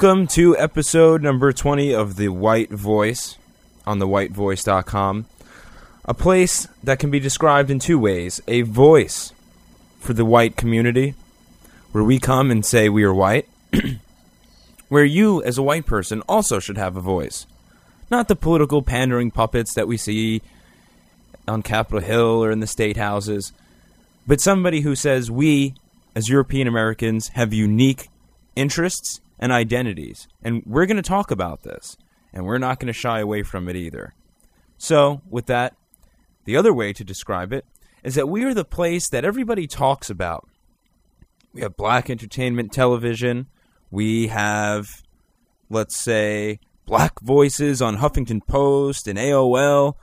welcome to episode number 20 of The White Voice on thewhitevoice.com. A place that can be described in two ways. A voice for the white community, where we come and say we are white, where you, as a white person, also should have a voice. Not the political pandering puppets that we see on Capitol Hill or in the state houses, but somebody who says we, as European Americans, have unique interests and identities. And we're going to talk about this, and we're not going to shy away from it either. So, with that, the other way to describe it is that we are the place that everybody talks about. We have black entertainment television. We have, let's say, black voices on Huffington Post and AOL.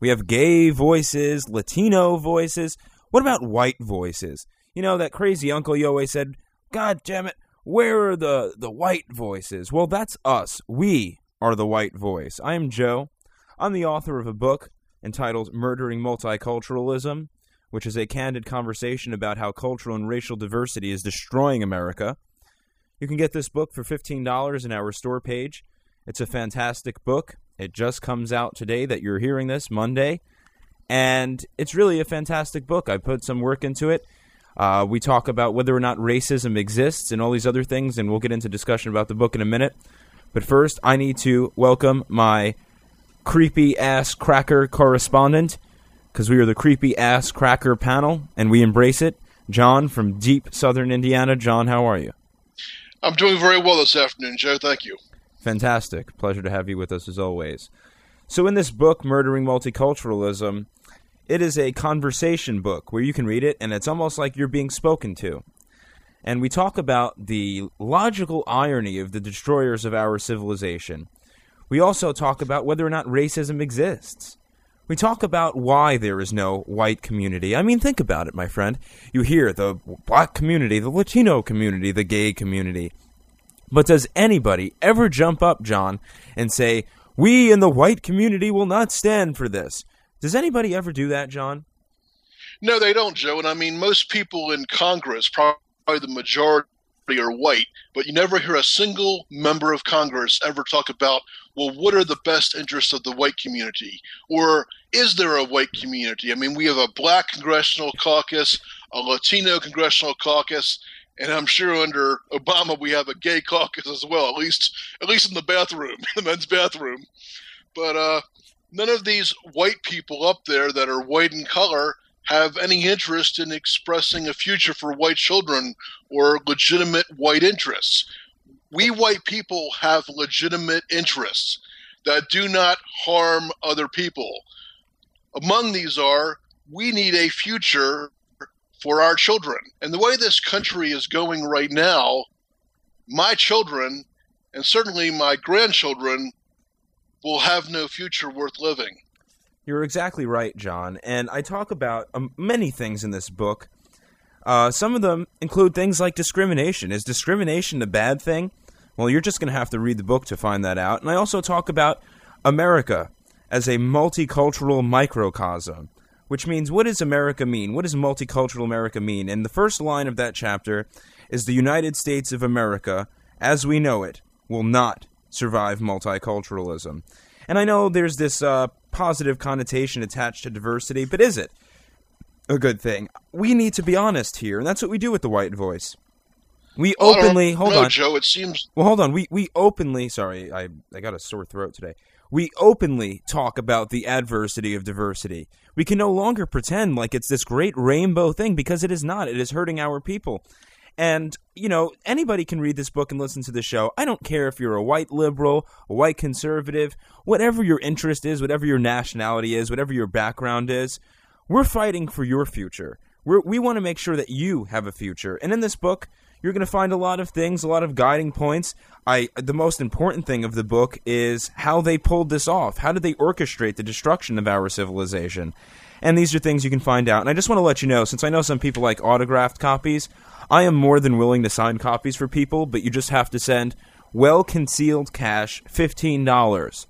We have gay voices, Latino voices. What about white voices? You know, that crazy uncle you always said, God damn it, where are the, the white voices? Well, that's us. We are the white voice. I am Joe. I'm the author of a book entitled Murdering Multiculturalism, which is a candid conversation about how cultural and racial diversity is destroying America. You can get this book for $15 in our store page. It's a fantastic book. It just comes out today that you're hearing this, Monday. And it's really a fantastic book. I put some work into it. Uh, we talk about whether or not racism exists and all these other things, and we'll get into discussion about the book in a minute. But first, I need to welcome my creepy ass cracker correspondent, because we are the creepy ass cracker panel, and we embrace it. John from deep southern Indiana. John, how are you? I'm doing very well this afternoon, Joe. Thank you. Fantastic. Pleasure to have you with us as always. So, in this book, Murdering Multiculturalism, it is a conversation book where you can read it and it's almost like you're being spoken to. And we talk about the logical irony of the destroyers of our civilization. We also talk about whether or not racism exists. We talk about why there is no white community. I mean, think about it, my friend. You hear the black community, the Latino community, the gay community. But does anybody ever jump up, John, and say, we in the white community will not stand for this? Does anybody ever do that, John? No, they don't, Joe. And I mean, most people in Congress, probably the majority, are white, but you never hear a single member of Congress ever talk about, well, what are the best interests of the white community? Or is there a white community? I mean, we have a black congressional caucus, a Latino congressional caucus, and I'm sure under Obama we have a gay caucus as well, at least at least in the bathroom, the men's bathroom. But uh, none of these white people up there that are white in color have any interest in expressing a future for white children or legitimate white interests. We white people have legitimate interests that do not harm other people. Among these are we need a future for our children. And the way this country is going right now, my children and certainly my grandchildren will have no future worth living. You're exactly right, John. And I talk about um, many things in this book. Uh, some of them include things like discrimination. Is discrimination a bad thing? Well, you're just going to have to read the book to find that out. And I also talk about America as a multicultural microcosm, which means what does America mean? What does multicultural America mean? And the first line of that chapter is the United States of America, as we know it, will not survive multiculturalism. And I know there's this uh, positive connotation attached to diversity, but is it a good thing? We need to be honest here, and that's what we do with the white voice. We openly hold no, on. Joe. It seems Well, hold on. We we openly sorry, I I got a sore throat today. We openly talk about the adversity of diversity. We can no longer pretend like it's this great rainbow thing because it is not. It is hurting our people. And, you know, anybody can read this book and listen to the show. I don't care if you're a white liberal, a white conservative, whatever your interest is, whatever your nationality is, whatever your background is. We're fighting for your future. We're, we want to make sure that you have a future. And in this book, you're going to find a lot of things, a lot of guiding points. I the most important thing of the book is how they pulled this off. How did they orchestrate the destruction of our civilization? And these are things you can find out. And I just want to let you know, since I know some people like autographed copies, I am more than willing to sign copies for people, but you just have to send well concealed cash $15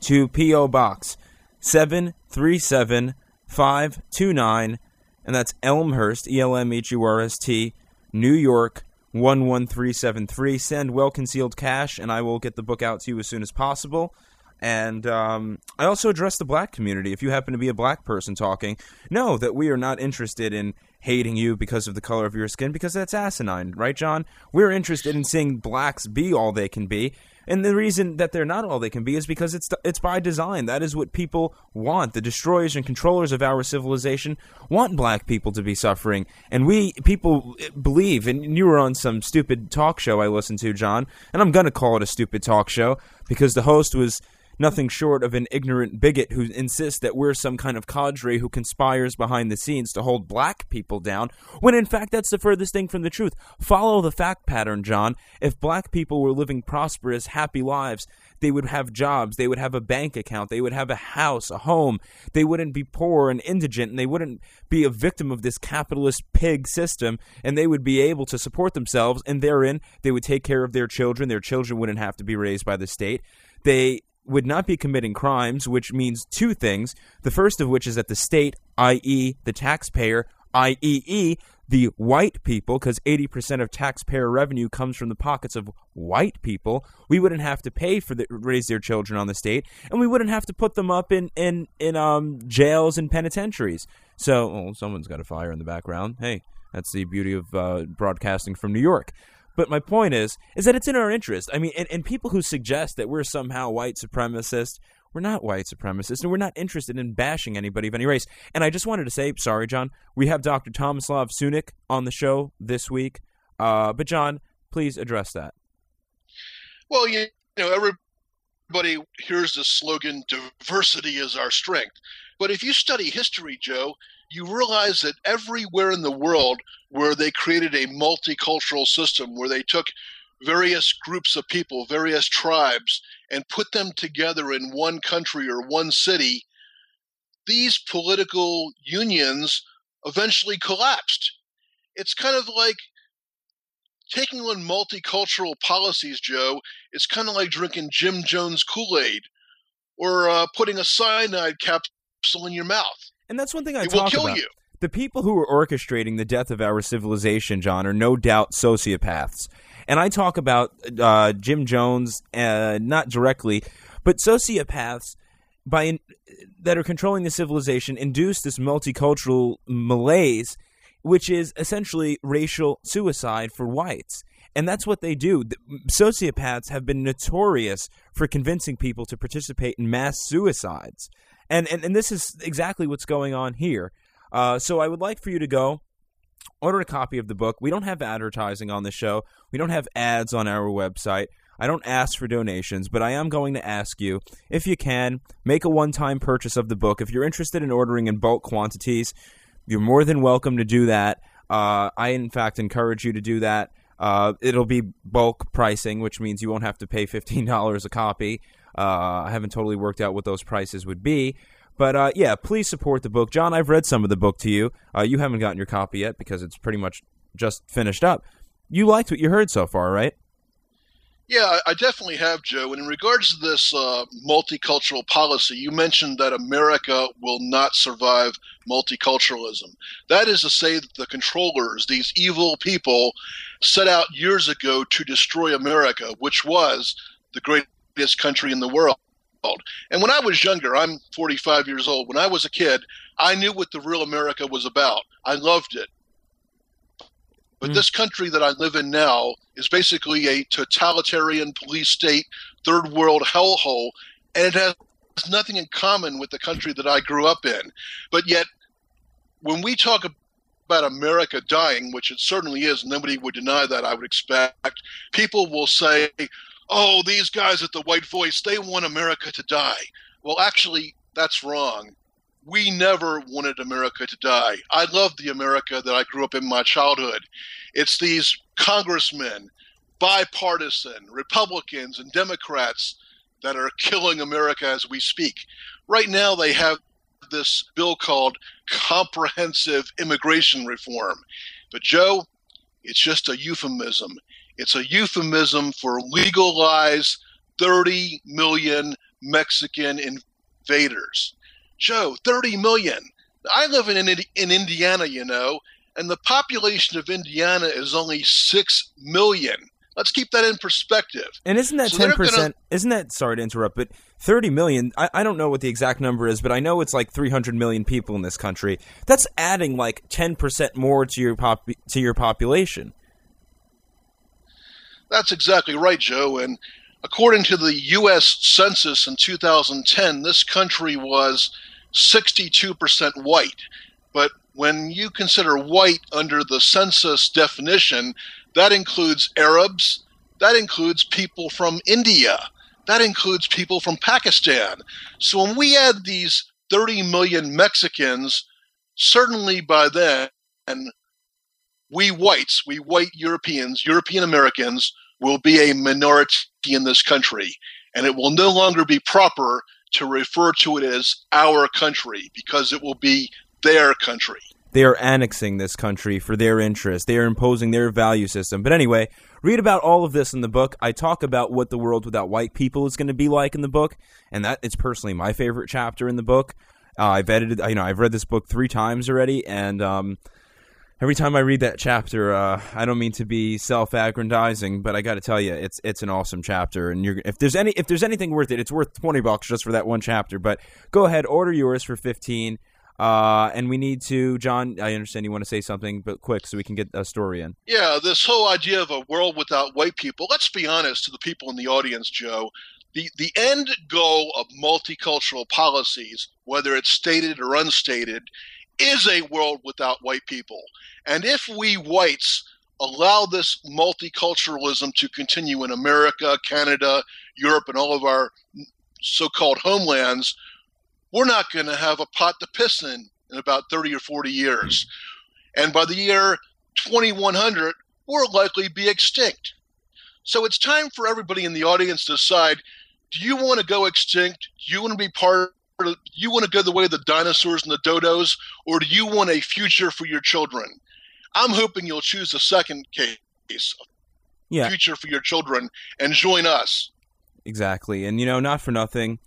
to P.O. Box 737529, and that's Elmhurst, E L M H U R S T, New York 11373. Send well concealed cash, and I will get the book out to you as soon as possible. And um, I also address the black community. If you happen to be a black person talking, know that we are not interested in hating you because of the color of your skin, because that's asinine, right, John? We're interested in seeing blacks be all they can be. And the reason that they're not all they can be is because it's it's by design. That is what people want. The destroyers and controllers of our civilization want black people to be suffering. And we people believe, and you were on some stupid talk show I listened to, John, and I'm going to call it a stupid talk show because the host was nothing short of an ignorant bigot who insists that we're some kind of cadre who conspires behind the scenes to hold black people down, when in fact that's the furthest thing from the truth. Follow the fact pattern, John. If black people were living prosperous, happy lives, they would have jobs, they would have a bank account, they would have a house, a home, they wouldn't be poor and indigent, and they wouldn't be a victim of this capitalist pig system, and they would be able to support themselves, and therein they would take care of their children, their children wouldn't have to be raised by the state. They would not be committing crimes, which means two things. The first of which is that the state, i.e., the taxpayer, i.e., the white people, because 80% of taxpayer revenue comes from the pockets of white people, we wouldn't have to pay for the, raise their children on the state, and we wouldn't have to put them up in in in um jails and penitentiaries. So, well, someone's got a fire in the background. Hey, that's the beauty of uh, broadcasting from New York. But my point is, is that it's in our interest. I mean, and, and people who suggest that we're somehow white supremacists, we're not white supremacists, and we're not interested in bashing anybody of any race. And I just wanted to say, sorry, John, we have Dr. Tomislav Sunic on the show this week. Uh, but John, please address that. Well, you know, everybody hears the slogan, diversity is our strength. But if you study history, Joe, you realize that everywhere in the world where they created a multicultural system, where they took various groups of people, various tribes, and put them together in one country or one city, these political unions eventually collapsed. It's kind of like taking on multicultural policies, Joe. It's kind of like drinking Jim Jones Kool Aid or uh, putting a cyanide capsule in your mouth. And that's one thing I it talk will kill about. you. The people who are orchestrating the death of our civilization, John, are no doubt sociopaths. And I talk about uh, Jim Jones, uh, not directly, but sociopaths by in, that are controlling the civilization induce this multicultural malaise, which is essentially racial suicide for whites. And that's what they do. The, sociopaths have been notorious for convincing people to participate in mass suicides. And, and, and this is exactly what's going on here. Uh, so I would like for you to go order a copy of the book. We don't have advertising on the show. We don't have ads on our website. I don't ask for donations, but I am going to ask you, if you can, make a one-time purchase of the book. If you're interested in ordering in bulk quantities, you're more than welcome to do that. Uh, I, in fact, encourage you to do that. Uh, it'll be bulk pricing, which means you won't have to pay $15 a copy. Uh, I haven't totally worked out what those prices would be. But uh, yeah, please support the book. John, I've read some of the book to you. Uh, you haven't gotten your copy yet because it's pretty much just finished up. You liked what you heard so far, right? Yeah, I definitely have, Joe. And in regards to this uh, multicultural policy, you mentioned that America will not survive multiculturalism. That is to say that the controllers, these evil people, set out years ago to destroy America, which was the greatest country in the world. And when I was younger, I'm 45 years old. When I was a kid, I knew what the real America was about. I loved it. But mm. this country that I live in now is basically a totalitarian police state, third world hellhole, and it has nothing in common with the country that I grew up in. But yet, when we talk about America dying, which it certainly is, nobody would deny that, I would expect, people will say, oh, these guys at the White Voice, they want America to die. Well, actually, that's wrong. We never wanted America to die. I love the America that I grew up in my childhood. It's these congressmen, bipartisan, Republicans, and Democrats that are killing America as we speak. Right now, they have this bill called Comprehensive Immigration Reform. But, Joe, it's just a euphemism. It's a euphemism for legalize 30 million Mexican invaders. Joe, 30 million. I live in, in Indiana, you know, and the population of Indiana is only 6 million. Let's keep that in perspective. And isn't that So ten they're gonna- percent? Isn't that sorry to interrupt, but thirty million? I, I don't know what the exact number is, but I know it's like three hundred million people in this country. That's adding like ten percent more to your pop to your population. That's exactly right, Joe. And according to the U.S. Census in 2010, this country was 62% white. But when you consider white under the census definition, that includes Arabs, that includes people from India, that includes people from Pakistan. So when we add these 30 million Mexicans, certainly by then, we whites, we white Europeans, European Americans, will be a minority in this country. And it will no longer be proper to refer to it as our country because it will be their country. They are annexing this country for their interest. They are imposing their value system. But anyway, read about all of this in the book. I talk about what the world without white people is going to be like in the book, and that is personally my favorite chapter in the book. Uh, I've edited, you know, I've read this book three times already, and um, every time I read that chapter, uh, I don't mean to be self-aggrandizing, but I got to tell you, it's it's an awesome chapter. And you're, if there's any if there's anything worth it, it's worth twenty bucks just for that one chapter. But go ahead, order yours for fifteen. Uh, and we need to, John. I understand you want to say something, but quick, so we can get a story in. Yeah, this whole idea of a world without white people, let's be honest to the people in the audience, Joe. The, the end goal of multicultural policies, whether it's stated or unstated, is a world without white people. And if we whites allow this multiculturalism to continue in America, Canada, Europe, and all of our so called homelands, we're not going to have a pot to piss in in about 30 or 40 years. And by the year 2100, we'll likely be extinct. So it's time for everybody in the audience to decide do you want to go extinct? Do you want to be part do you want to go the way of the dinosaurs and the dodos? Or do you want a future for your children? I'm hoping you'll choose the second case, Yeah, future for your children, and join us. exactly. And you know, not for nothing.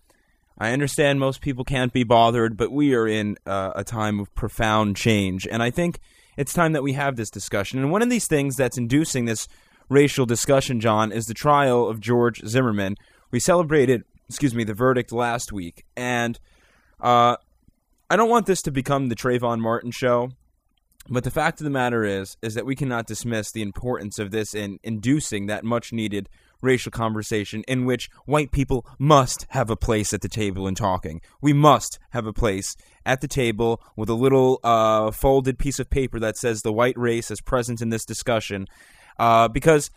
I understand most people can't be bothered, but we are in uh, a time of profound change, and I think it's time that we have this discussion. And one of these things that's inducing this racial discussion, John, is the trial of George Zimmerman. We celebrated, excuse me, the verdict last week, and uh, I don't want this to become the Trayvon Martin show. But the fact of the matter is, is that we cannot dismiss the importance of this in inducing that much needed racial conversation in which white people must have a place at the table in talking. We must have a place at the table with a little uh, folded piece of paper that says the white race is present in this discussion, uh, because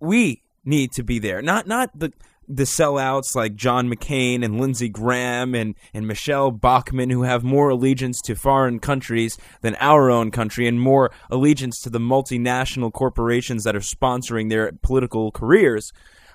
we need to be there. Not not the the sellouts like John McCain and Lindsey Graham and, and Michelle Bachmann, who have more allegiance to foreign countries than our own country and more allegiance to the multinational corporations that are sponsoring their political careers.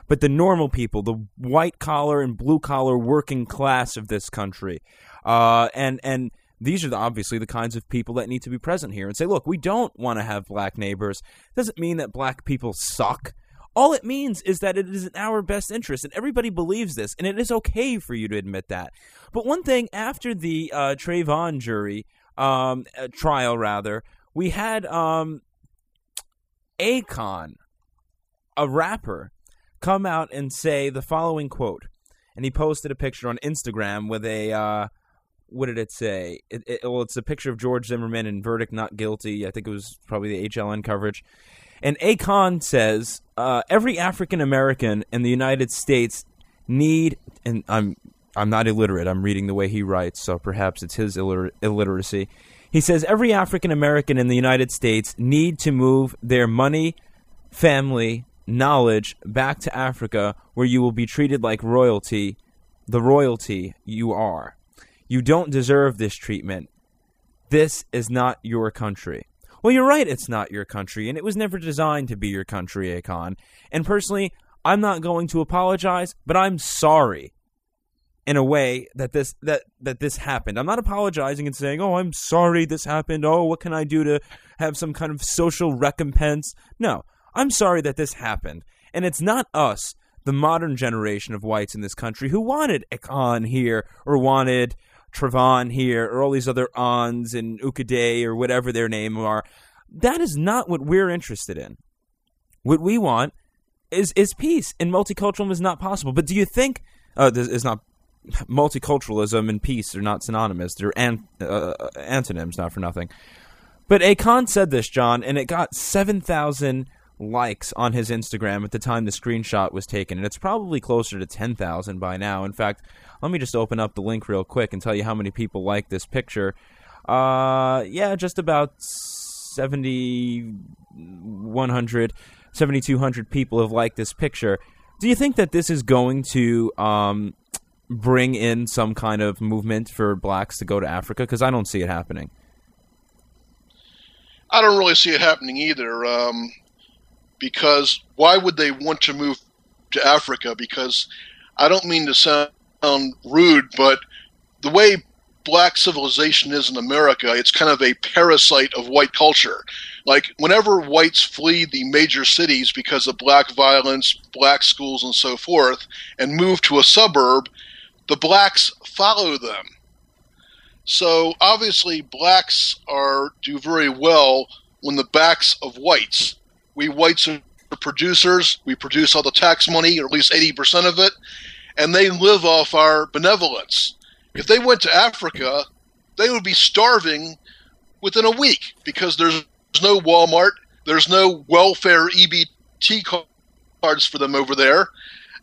But the normal people, the white collar and blue collar working class of this country, uh, and and these are the, obviously the kinds of people that need to be present here and say, look, we don't want to have black neighbors. Doesn't mean that black people suck. All it means is that it is in our best interest, and everybody believes this, and it is okay for you to admit that. But one thing after the uh, Trayvon jury um, uh, trial, rather, we had um, Akon, a rapper, come out and say the following quote, and he posted a picture on Instagram with a. Uh, what did it say? It, it, well, it's a picture of George Zimmerman in verdict not guilty. I think it was probably the HLN coverage. And Akon says uh, every African American in the United States need, and I'm I'm not illiterate. I'm reading the way he writes, so perhaps it's his illiter- illiteracy. He says every African American in the United States need to move their money, family, knowledge back to Africa, where you will be treated like royalty, the royalty you are. You don't deserve this treatment. This is not your country. Well, you're right, it's not your country, and it was never designed to be your country, Akon. And personally, I'm not going to apologize, but I'm sorry in a way that this that that this happened. I'm not apologizing and saying, "Oh, I'm sorry this happened. Oh, what can I do to have some kind of social recompense?" No. I'm sorry that this happened. And it's not us, the modern generation of whites in this country who wanted Akon here or wanted Trayvon here or all these other Ons and Ukade or whatever their name are. That is not what we're interested in. What we want is is peace, and multiculturalism is not possible. But do you think uh, is not multiculturalism and peace are not synonymous? They're an, uh, antonyms, not for nothing. But Akon said this, John, and it got seven thousand likes on his Instagram at the time the screenshot was taken, and it's probably closer to ten thousand by now. In fact, let me just open up the link real quick and tell you how many people like this picture. Uh, yeah, just about 70, 100, 7,200 people have liked this picture. Do you think that this is going to um, bring in some kind of movement for blacks to go to Africa? Because I don't see it happening. I don't really see it happening either. Um, because why would they want to move to Africa? Because I don't mean to sound rude, but the way black civilization is in America, it's kind of a parasite of white culture. Like, whenever whites flee the major cities because of black violence, black schools, and so forth, and move to a suburb, the blacks follow them. So, obviously, blacks are do very well when the backs of whites. We whites are producers, we produce all the tax money, or at least 80% of it, and they live off our benevolence. If they went to Africa, they would be starving within a week because there's no Walmart, there's no welfare EBT cards for them over there.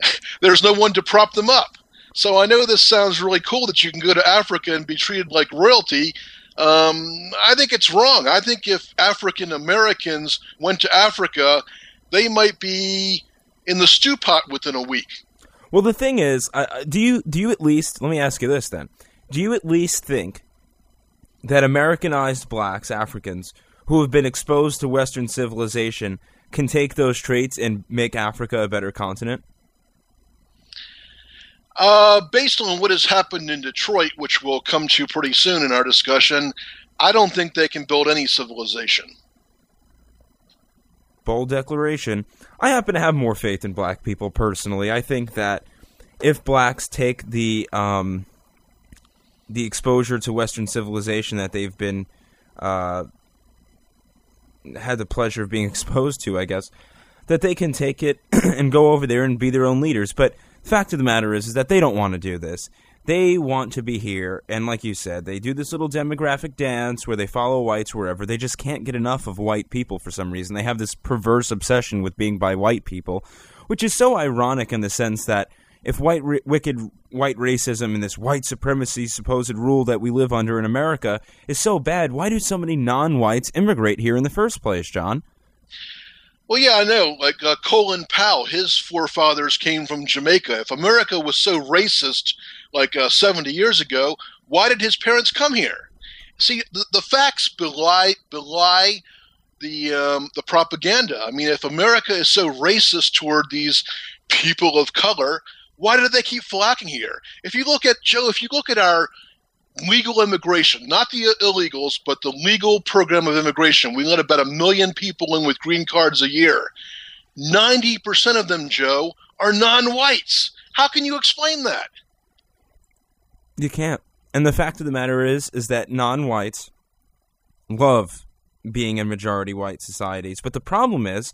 There's no one to prop them up. So I know this sounds really cool that you can go to Africa and be treated like royalty. Um, I think it's wrong. I think if African Americans went to Africa, they might be in the stew pot within a week. Well, the thing is, uh, do you do you at least let me ask you this then? Do you at least think that Americanized blacks, Africans, who have been exposed to Western civilization, can take those traits and make Africa a better continent? Uh, based on what has happened in Detroit, which we'll come to pretty soon in our discussion, I don't think they can build any civilization. Bold declaration. I happen to have more faith in black people personally. I think that if blacks take the um, the exposure to Western civilization that they've been uh, had the pleasure of being exposed to, I guess, that they can take it and go over there and be their own leaders. But fact of the matter is, is that they don't want to do this. They want to be here, and like you said, they do this little demographic dance where they follow whites wherever. They just can't get enough of white people for some reason. They have this perverse obsession with being by white people, which is so ironic in the sense that if white wicked white racism and this white supremacy supposed rule that we live under in America is so bad, why do so many non-whites immigrate here in the first place, John? Well, yeah, I know. Like uh, Colin Powell, his forefathers came from Jamaica. If America was so racist like uh, 70 years ago, why did his parents come here? See, the, the facts belie belie the um, the propaganda. I mean, if America is so racist toward these people of color, why do they keep flocking here? If you look at Joe, if you look at our legal immigration, not the illegals, but the legal program of immigration, we let about a million people in with green cards a year. 90% of them, Joe, are non whites. How can you explain that? You can't. And the fact of the matter is, is that non-whites love being in majority white societies. But the problem is,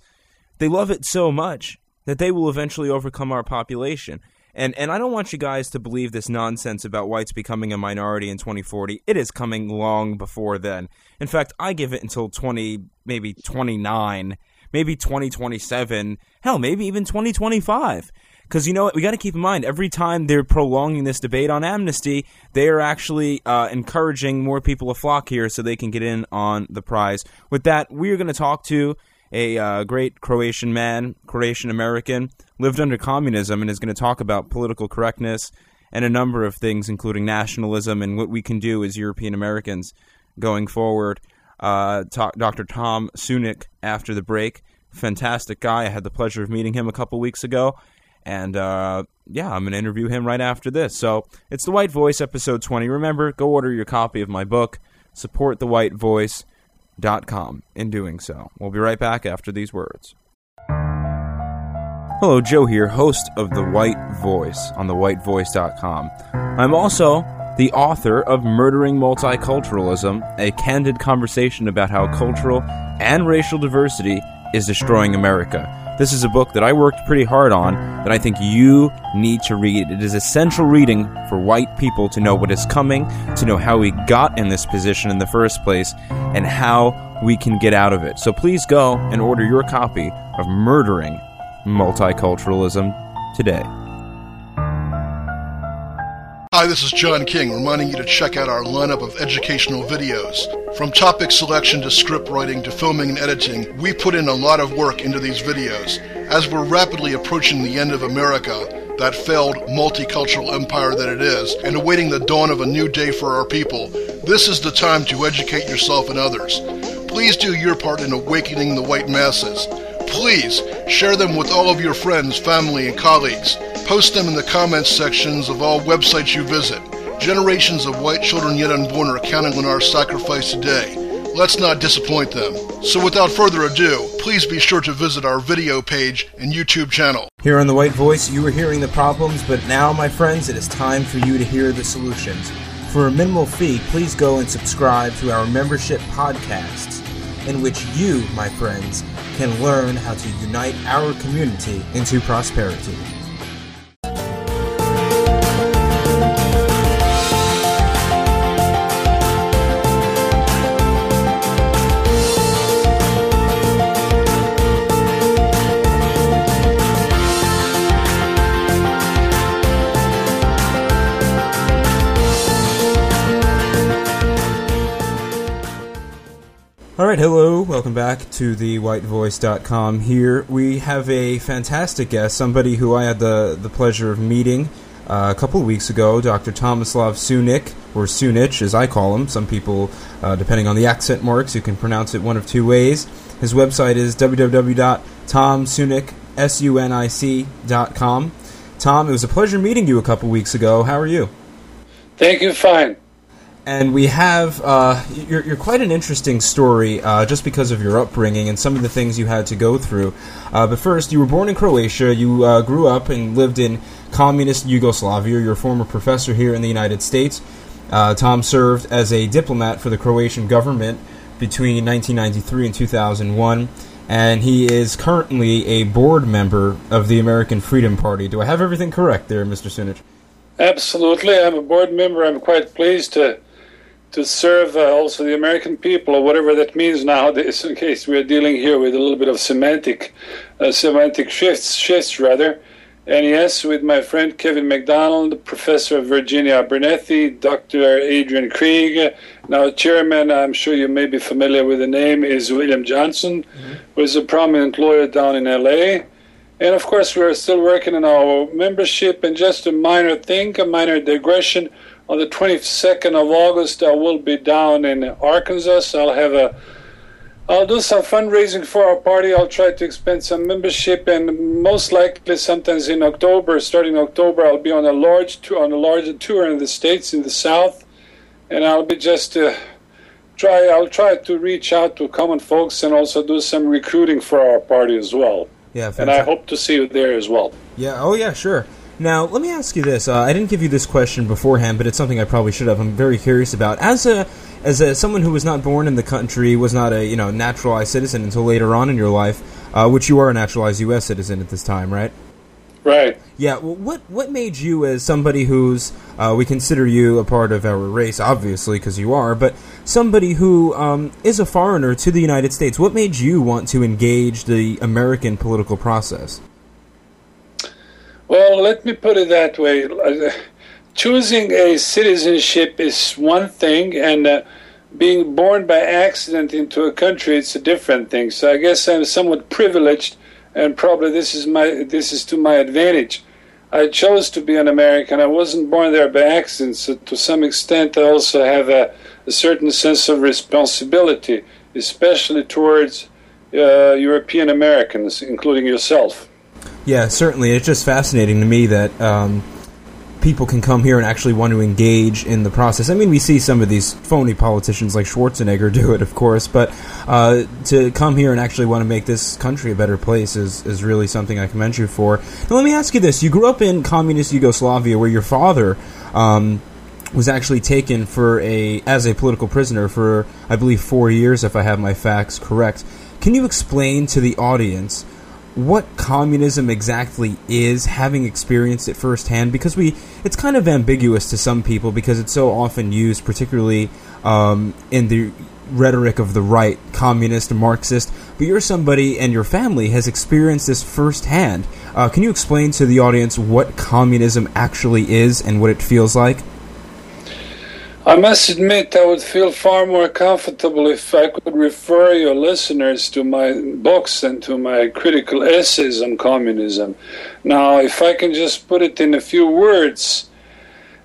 they love it so much that they will eventually overcome our population. And and I don't want you guys to believe this nonsense about whites becoming a minority in 2040. It is coming long before then. In fact, I give it until 20, maybe 29, maybe 2027, hell, maybe even 2025. Because you know what? We got to keep in mind every time they're prolonging this debate on amnesty, they are actually uh, encouraging more people to flock here so they can get in on the prize. With that, we are going to talk to a uh, great Croatian man, Croatian American, lived under communism, and is going to talk about political correctness and a number of things, including nationalism and what we can do as European Americans going forward. Uh, Dr. Tom Sunic after the break. Fantastic guy. I had the pleasure of meeting him a couple weeks ago. And uh, yeah, I'm going to interview him right after this. So it's The White Voice, episode 20. Remember, go order your copy of my book, supportthewhitevoice.com in doing so. We'll be right back after these words. Hello, Joe here, host of The White Voice on thewhitevoice.com. I'm also the author of Murdering Multiculturalism, a candid conversation about how cultural and racial diversity is destroying America. This is a book that I worked pretty hard on that I think you need to read. It is essential reading for white people to know what is coming, to know how we got in this position in the first place, and how we can get out of it. So please go and order your copy of Murdering Multiculturalism today. Hi, this is John King, reminding you to check out our lineup of educational videos. From topic selection to script writing to filming and editing, we put in a lot of work into these videos. As we're rapidly approaching the end of America, that failed multicultural empire that it is, and awaiting the dawn of a new day for our people, this is the time to educate yourself and others. Please do your part in awakening the white masses. Please share them with all of your friends, family, and colleagues. Post them in the comments sections of all websites you visit. Generations of white children yet unborn are counting on our sacrifice today. Let's not disappoint them. So without further ado, please be sure to visit our video page and YouTube channel. Here on The White Voice, you were hearing the problems, but now, my friends, it is time for you to hear the solutions. For a minimal fee, please go and subscribe to our membership podcasts, in which you, my friends, can learn how to unite our community into prosperity. Welcome back to the whitevoice.com. Here we have a fantastic guest, somebody who I had the, the pleasure of meeting uh, a couple of weeks ago, Dr. Tomislav Sunic, or Sunich as I call him. Some people, uh, depending on the accent marks, you can pronounce it one of two ways. His website is www.tomsunic.com. Tom, it was a pleasure meeting you a couple of weeks ago. How are you? Thank you, fine and we have uh, you're, you're, quite an interesting story uh, just because of your upbringing and some of the things you had to go through. Uh, but first, you were born in Croatia. You uh, grew up and lived in communist Yugoslavia. You're a former professor here in the United States. Uh, Tom served as a diplomat for the Croatian government between 1993 and 2001. And he is currently a board member of the American Freedom Party. Do I have everything correct there, Mr. Sunic? Absolutely. I'm a board member. I'm quite pleased to to serve uh, also the American people, or whatever that means nowadays. In case we are dealing here with a little bit of semantic, uh, semantic shifts, shifts rather. And yes, with my friend Kevin MacDonald, Professor Virginia Abernethy, Dr. Adrian Krieg. Now, Chairman, I'm sure you may be familiar with the name, is William Johnson, mm-hmm. who is a prominent lawyer down in LA. And of course, we're still working on our membership. And just a minor thing, a minor digression on the 22nd of August, I will be down in Arkansas. I'll have a I'll do some fundraising for our party. I'll try to expand some membership, and most likely, sometimes in October, starting October, I'll be on a large tour, on a larger tour in the states, in the South, and I'll be just uh, try. I'll try to reach out to common folks and also do some recruiting for our party as well. Yeah, fantastic. and I hope to see you there as well. Yeah. Oh, yeah. Sure. Now, let me ask you this. Uh, I didn't give you this question beforehand, but it's something I probably should have. I'm very curious about. As a as a someone who was not born in the country, was not a you know naturalized citizen until later on in your life, uh, which you are a naturalized U.S. citizen at this time, right? Right. Yeah. Well, what what made you, as somebody who's uh, we consider you a part of our race, obviously, because you are, but somebody who um, is a foreigner to the United States, what made you want to engage the American political process? Well, let me put it that way. Choosing a citizenship is one thing, and uh, being born by accident into a country it's a different thing. So I guess I'm somewhat privileged, and probably this is my this is to my advantage. I chose to be an American. I wasn't born there by accident, so to some extent I also have a, a certain sense of responsibility, especially towards uh, European Americans, including yourself. Yeah, certainly. It's just fascinating to me that um, people can come here and actually want to engage in the process. I mean, we see some of these phony politicians like Schwarzenegger do it, of course, but uh, to come here and actually want to make this country a better place is, is really something I commend you for. Now, let me ask you this. You grew up in communist Yugoslavia where your father um, was actually taken for a as a political prisoner for I believe four years, if I have my facts correct. Can you explain to the audience what communism exactly is, having experienced it firsthand? Because we, it's kind of ambiguous to some people because it's so often used, particularly um, in the rhetoric of the right, communist, Marxist. But you're somebody, and your family has experienced this firsthand. Uh, can you explain to the audience what communism actually is and what it feels like? I must admit, I would feel far more comfortable if I could refer your listeners to my books and to my critical essays on communism. Now, if I can just put it in a few words,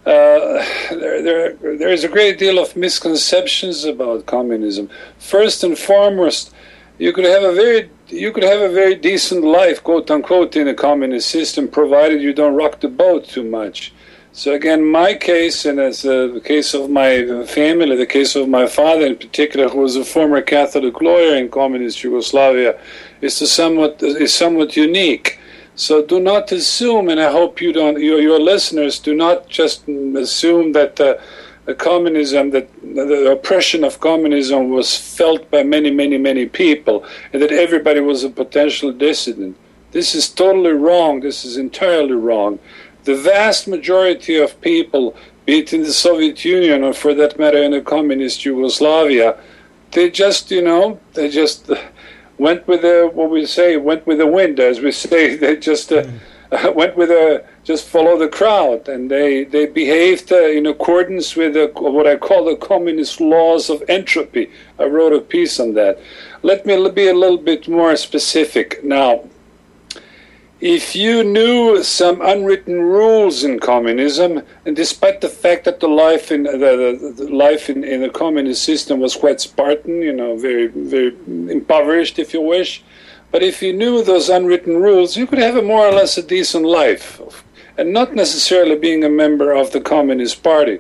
uh, there, there, there is a great deal of misconceptions about communism. First and foremost, you could have a very you could have a very decent life, quote unquote, in a communist system, provided you don't rock the boat too much. So again, my case, and as uh, the case of my family, the case of my father in particular, who was a former Catholic lawyer in communist Yugoslavia, is somewhat is somewhat unique. So do not assume, and I hope you don't, your, your listeners do not just assume that the, the communism, that the oppression of communism was felt by many, many, many people, and that everybody was a potential dissident. This is totally wrong. This is entirely wrong the vast majority of people, be it in the Soviet Union or for that matter in the communist Yugoslavia, they just, you know, they just went with the, what we say, went with the wind, as we say. They just uh, mm. went with a, just follow the crowd, and they, they behaved uh, in accordance with the, what I call the communist laws of entropy. I wrote a piece on that. Let me be a little bit more specific. Now, if you knew some unwritten rules in communism, and despite the fact that the life in the, the, life in, in, the communist system was quite Spartan, you know, very very impoverished, if you wish, but if you knew those unwritten rules, you could have a more or less a decent life, and not necessarily being a member of the Communist Party.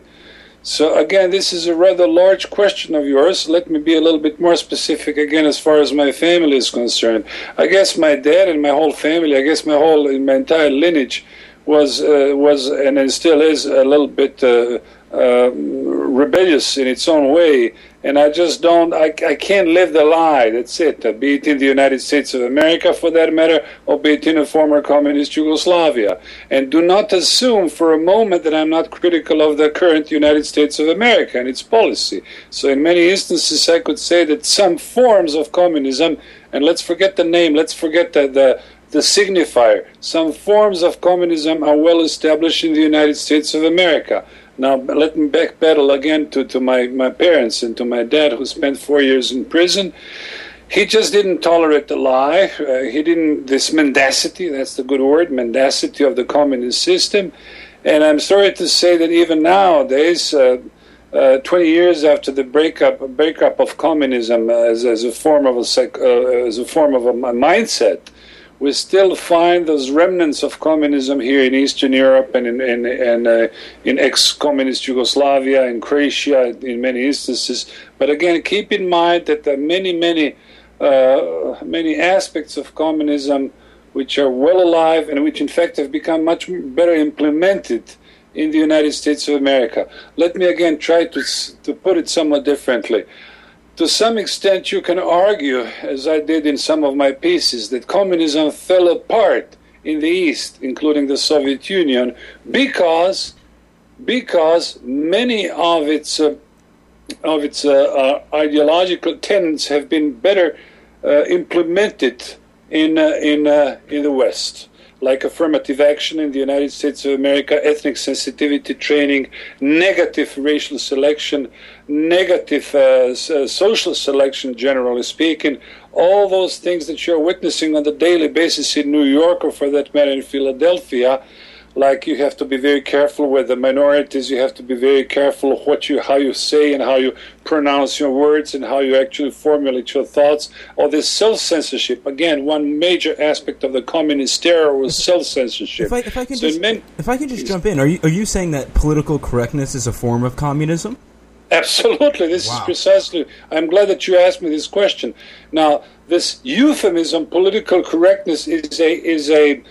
So again, this is a rather large question of yours. Let me be a little bit more specific again as far as my family is concerned. I guess my dad and my whole family, I guess my whole my entire lineage was uh, was and still is a little bit uh, uh, rebellious in its own way and I just don't, I, I can't live the lie. That's it. Be it in the United States of America, for that matter, or be it in a former communist Yugoslavia. And do not assume for a moment that I'm not critical of the current United States of America and its policy. So, in many instances, I could say that some forms of communism, and let's forget the name, let's forget the, the the signifier. Some forms of communism are well established in the United States of America. Now, let me backpedal again to, to my, my parents and to my dad, who spent four years in prison. He just didn't tolerate the lie. Uh, he didn't, this mendacity, that's the good word, mendacity of the communist system. And I'm sorry to say that even nowadays, uh, uh, 20 years after the breakup breakup of communism as, as a form of a uh, as a form of a mindset, we still find those remnants of communism here in Eastern Europe and in in, in, uh, in ex-communist Yugoslavia and Croatia in many instances. But again, keep in mind that there are many, many, uh, many aspects of communism which are well alive and which, in fact, have become much better implemented in the United States of America. Let me again try to to put it somewhat differently to some extent, you can argue, as I did in some of my pieces, that communism fell apart in the East, including the Soviet Union, because because many of its uh, of its uh, uh, ideological tenets have been better uh, implemented in uh, in uh, in the West like affirmative action in the United States of America, ethnic sensitivity training, negative racial selection, negative uh, uh, social selection, generally speaking, all those things that you're witnessing on a daily basis in New York or for that matter in Philadelphia like you have to be very careful with the minorities. You have to be very careful what you, how you say and how you pronounce your words and how you actually formulate your thoughts. All this self censorship. Again, one major aspect of the communist terror was self censorship. If I, if I can so just, men, if I can just jump in, are you are you saying that political correctness is a form of communism? Absolutely. This wow. is precisely. I'm glad that you asked me this question. Now, this euphemism, political correctness, is a is a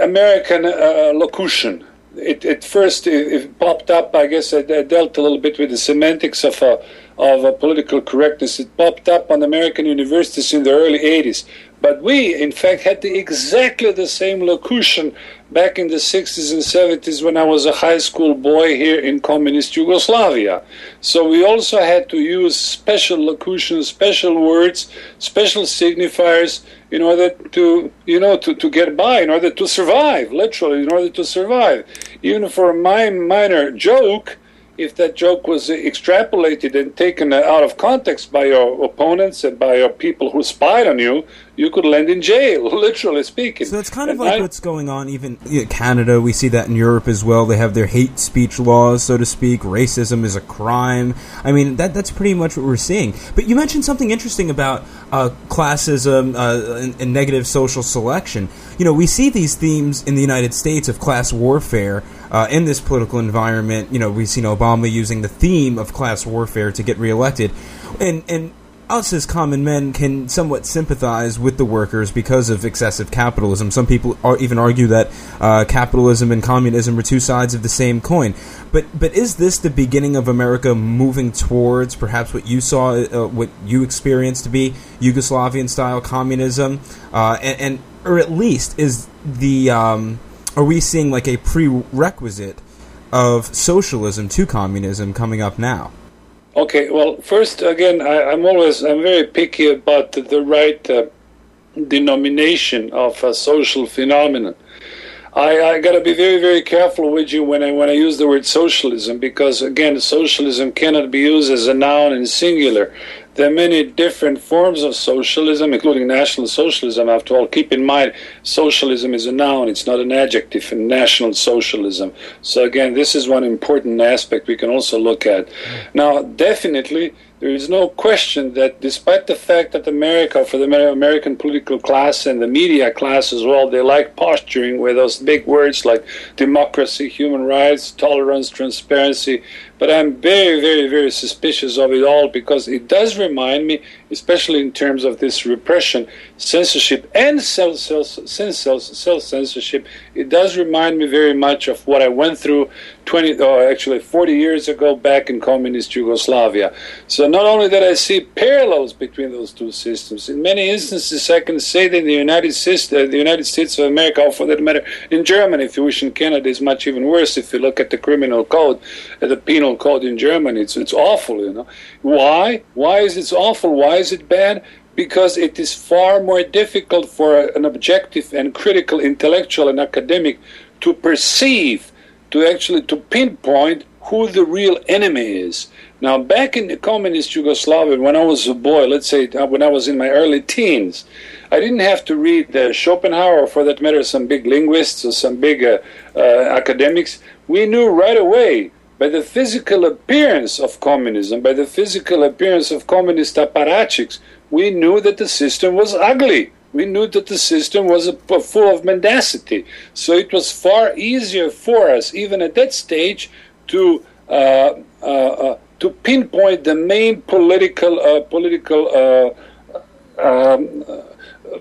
American uh, locution. it, first it, it, popped up. I guess I, I, dealt a little bit with the semantics of uh, of a political correctness. It popped up on American universities in the early 80s. But we, in fact, had the, exactly the same locution back in the 60s and 70s when I was a high school boy here in communist Yugoslavia. So we also had to use special locutions, special words, special signifiers in order to, you know, to, to get by, in order to survive, literally, in order to survive. Even for my minor joke, if that joke was extrapolated and taken out of context by your opponents and by your people who spied on you, you could land in jail, literally speaking. So it's kind of and like I, what's going on even in Canada. We see that in Europe as well. They have their hate speech laws, so to speak. Racism is a crime. I mean, that that's pretty much what we're seeing. But you mentioned something interesting about uh, classism uh, and, and negative social selection. You know, we see these themes in the United States of class warfare uh, in this political environment. You know, we've seen Obama using the theme of class warfare to get reelected, and and us as common men can somewhat sympathize with the workers because of excessive capitalism. Some people even argue that uh, capitalism and communism are two sides of the same coin. But but is this the beginning of America moving towards perhaps what you saw, uh, what you experienced to be Yugoslavian style communism, uh, and, and, or at least is the um, are we seeing like a prerequisite of socialism to communism coming up now? Okay, well, first, again, I, am always I'm very picky about the, right uh, denomination of a social phenomenon. I, I got to be very, very careful with you when I when I use the word socialism because again, socialism cannot be used as a noun in singular. There are many different forms of socialism, including National Socialism. After all, keep in mind, socialism is a noun; it's not an adjective. In National Socialism, so again, this is one important aspect we can also look at. Now, definitely, there is no question that despite the fact that America, for the American political class and the media class as well, they like posturing with those big words like democracy, human rights, tolerance, transparency. But I'm very, very, very suspicious of it all because it does remind me, especially in terms of this repression, censorship, and self censorship, it does remind me very much of what I went through 20, or actually 40 years ago back in communist Yugoslavia. So not only that I see parallels between those two systems, in many instances I can say that in the United States, uh, the United States of America, or for that matter, in Germany, if you wish, in Canada, is much even worse. If you look at the criminal code, uh, the penal code in Germany, it's it's awful. You know why? Why is it awful? Why is it bad? because it is far more difficult for an objective and critical intellectual and academic to perceive to actually to pinpoint who the real enemy is. Now, back in the communist Yugoslavia, when I was a boy, let's say uh, when I was in my early teens, I didn't have to read uh, Schopenhauer, or for that matter, some big linguists or some big uh, uh, academics. We knew right away by the physical appearance of communism, by the physical appearance of communist apparatchiks, we knew that the system was ugly we knew that the system was full of mendacity. So it was far easier for us, even at that stage, to uh, uh, uh, to pinpoint the main political uh, political uh, um, uh,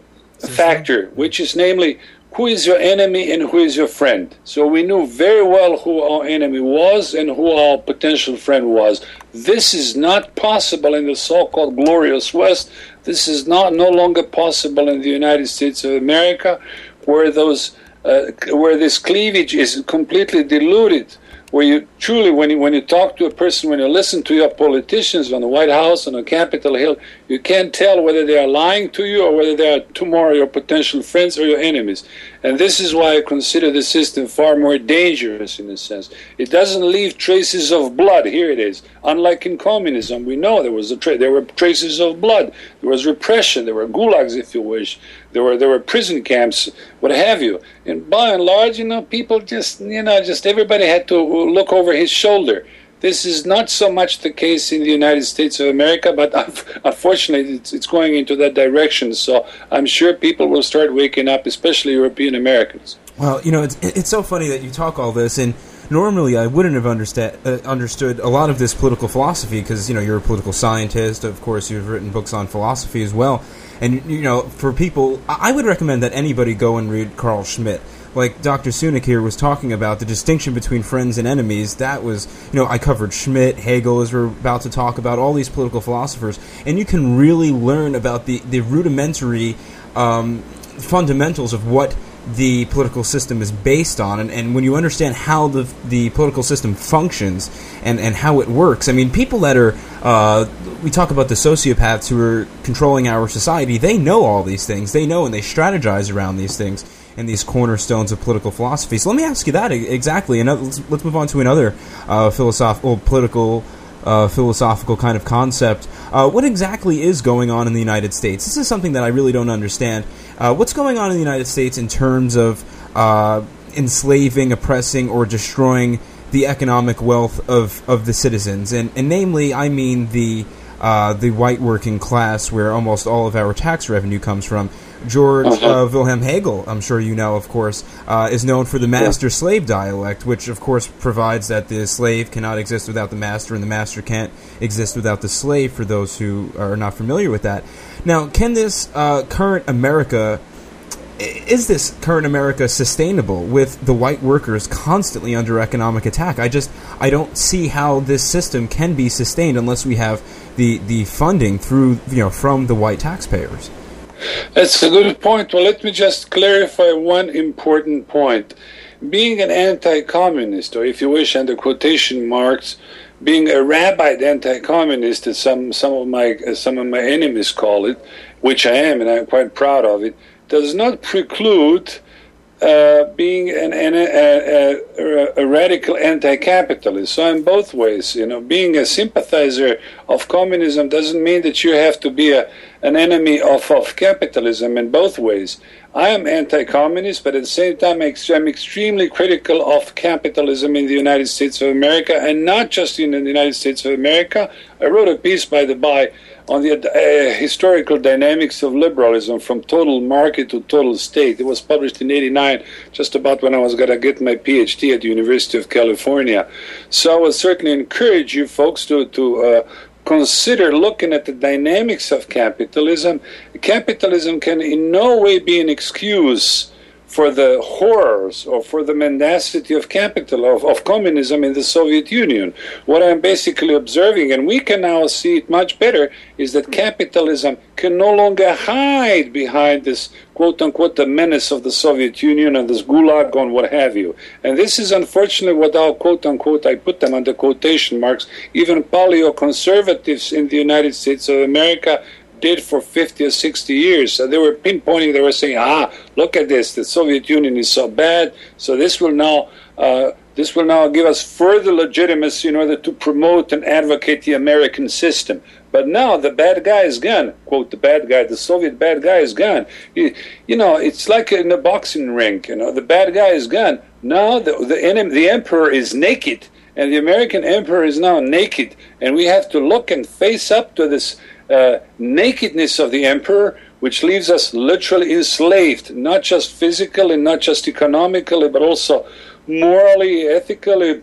factor, which is namely who is your enemy and who is your friend. So we knew very well who our enemy was and who our potential friend was. This is not possible in the so-called glorious West. This is not no longer possible in the United States of America, where those uh, where this cleavage is completely diluted where you truly, when you, when you talk to a person, when you listen to your politicians on the White House, and on Capitol Hill, you can't tell whether they are lying to you or whether they are tomorrow your potential friends or your enemies. And this is why I consider the system far more dangerous in a sense. It doesn't leave traces of blood. Here it is. Unlike in communism, we know there was a tra- there were traces of blood. There was repression. There were gulags, if you wish. There were there were prison camps, what have you. And by and large, you know, people just you know just everybody had to look over his shoulder. This is not so much the case in the United States of America, but unfortunately, it's, it's going into that direction. So I'm sure people will start waking up, especially European Americans. Well, you know, it's, it's so funny that you talk all this, and normally I wouldn't have understand, uh, understood a lot of this political philosophy because, you know, you're a political scientist. Of course, you've written books on philosophy as well. And, you know, for people, I would recommend that anybody go and read Carl Schmitt. like Dr. Sunic here was talking about, the distinction between friends and enemies, that was, you know, I covered Schmidt, Hegel, as we're about to talk about, all these political philosophers, and you can really learn about the, the rudimentary um, fundamentals of what the political system is based on, and, and when you understand how the the political system functions and, and how it works, I mean, people that are uh, we talk about the sociopaths who are controlling our society, they know all these things, they know and they strategize around these things and these cornerstones of political philosophy. So let me ask you that exactly, and let's, let's move on to another uh, philosophical political. Uh, philosophical kind of concept. Uh, what exactly is going on in the United States? This is something that I really don't understand. Uh, what's going on in the United States in terms of uh, enslaving, oppressing, or destroying the economic wealth of, of the citizens? And, and namely, I mean the uh, the white working class, where almost all of our tax revenue comes from. George uh-huh. uh, Wilhelm Hegel, I'm sure you know, of course, uh, is known for the master-slave dialect, which, of course, provides that the slave cannot exist without the master, and the master can't exist without the slave. For those who are not familiar with that, now, can this uh, current America is this current America sustainable with the white workers constantly under economic attack? I just I don't see how this system can be sustained unless we have the the funding through you know from the white taxpayers. That's a good point. Well, let me just clarify one important point. Being an anti-communist, or if you wish, under quotation marks, being a rabbi anti-communist, as some some of my some of my enemies call it, which I am, and I'm quite proud of it, does not preclude uh, being an, an a, a, a, radical anti-capitalist. So in both ways, you know, being a sympathizer of communism doesn't mean that you have to be a, an enemy of, of capitalism in both ways. I am anti-communist, but at the same time, I'm extremely critical of capitalism in the United States of America, and not just in the United States of America. I wrote a piece, by the by, on the uh, historical dynamics of liberalism from total market to total state. It was published in 89, just about when I was going to get my PhD at the University of California. So I would certainly encourage you folks to, to uh, consider looking at the dynamics of capitalism. Capitalism can in no way be an excuse for the horrors or for the mendacity of capital, of, of communism in the Soviet Union. What I'm basically observing, and we can now see it much better, is that capitalism can no longer hide behind this quote unquote the menace of the Soviet Union and this gulag and what have you. And this is unfortunately what our quote unquote, I put them under quotation marks, even paleo conservatives in the United States of America did for 50 or 60 years. So they were pinpointing, they were saying, ah, look at this, the Soviet Union is so bad, so this will now. Uh, this will now give us further legitimacy in order to promote and advocate the American system. But now the bad guy is gone. Quote the bad guy, the Soviet bad guy is gone. You, you know, it's like in a boxing ring. You know, the bad guy is gone. Now the the, enemy, the emperor is naked, and the American emperor is now naked, and we have to look and face up to this uh, nakedness of the emperor, which leaves us literally enslaved, not just physically, not just economically, but also morally, ethically,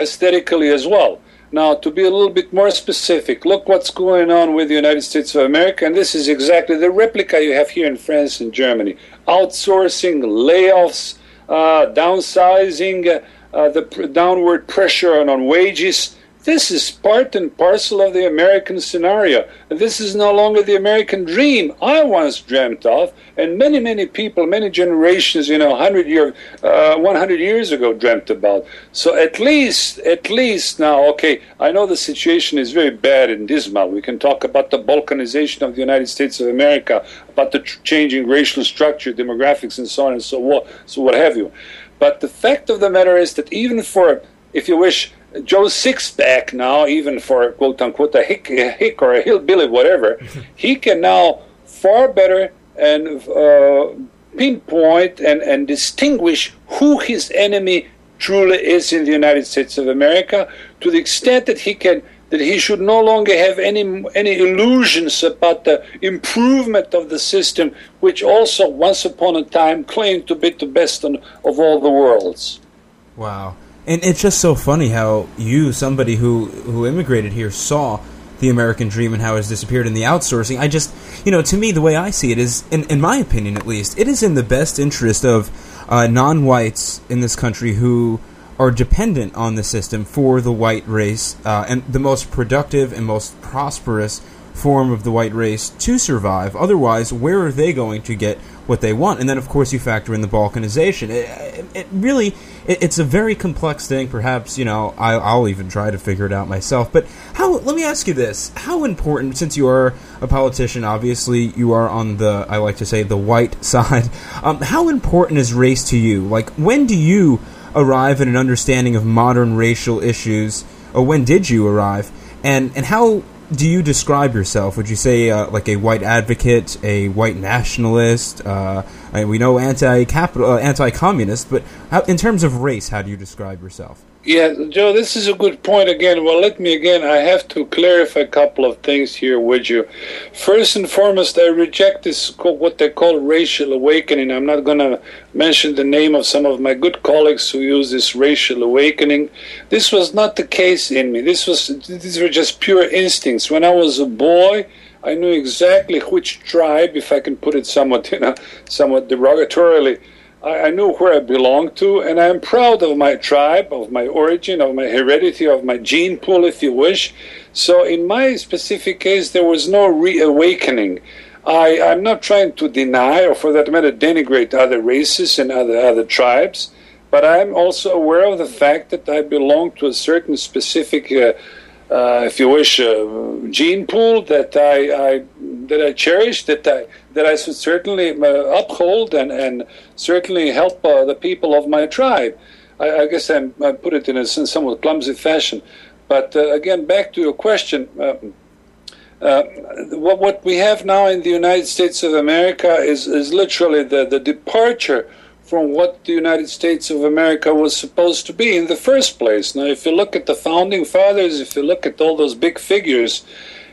aesthetically as well. Now, to be a little bit more specific, look what's going on with the United States of America, and this is exactly the replica you have here in France and Germany. Outsourcing, layoffs, uh, downsizing, uh, the pr- downward pressure on, on wages, this is part and parcel of the American scenario. This is no longer the American dream I once dreamt of, and many, many people, many generations, you know, 100 year, uh, 100 years ago dreamt about. So at least, at least now, okay, I know the situation is very bad and dismal. We can talk about the balkanization of the United States of America, about the tr- changing racial structure, demographics, and so on and so what, so what have you. But the fact of the matter is that even for, if you wish, Joe Sixpack now, even for quote unquote a hick, a hick or a hillbilly, whatever, he can now far better and uh, pinpoint and, and distinguish who his enemy truly is in the United States of America to the extent that he can that he should no longer have any any illusions about the improvement of the system, which also once upon a time claimed to be the best on, of all the worlds. Wow. And it's just so funny how you, somebody who who immigrated here, saw the American dream and how it's disappeared in the outsourcing. I just, you know, to me, the way I see it is, in, in my opinion at least, it is in the best interest of uh, non-whites in this country who are dependent on the system for the white race uh, and the most productive and most prosperous form of the white race to survive. Otherwise, where are they going to get what they want? And then, of course, you factor in the balkanization. It, it, really, it, it's a very complex thing. Perhaps you know, I, I'll even try to figure it out myself. But how? Let me ask you this: How important, since you are a politician, obviously you are on the, I like to say, the white side. Um, how important is race to you? Like, when do you arrive at an understanding of modern racial issues, or when did you arrive? And and how do you describe yourself? Would you say uh, like a white advocate, a white nationalist? Uh, I mean, we know anti-capital, uh, anti-communist, but how, in terms of race, how do you describe yourself? Yeah, Joe, this is a good point again. Well, let me again, I have to clarify a couple of things here with you. First and foremost, I reject this, what they call racial awakening. I'm not going to mention the name of some of my good colleagues who use this racial awakening. This was not the case in me. This was, these were just pure instincts. When I was a boy, I knew exactly which tribe, if I can put it somewhat, you know, somewhat derogatorily, I, I knew where I belonged to, and I'm proud of my tribe, of my origin, of my heredity, of my gene pool, if you wish. So, in my specific case, there was no reawakening. I, I'm not trying to deny, or for that matter, denigrate other races and other other tribes, but I'm also aware of the fact that I belong to a certain specific, uh, uh, if you wish, uh, gene pool that I, I that I cherish, that I that I should certainly uh, uphold and, and certainly help uh, the people of my tribe. I, I guess I'm, i put it in a somewhat clumsy fashion. But uh, again, back to your question. Uh, uh, what, what we have now in the United States of America is, is literally the, the departure from what the United States of America was supposed to be in the first place. Now, if you look at the founding fathers, if you look at all those big figures,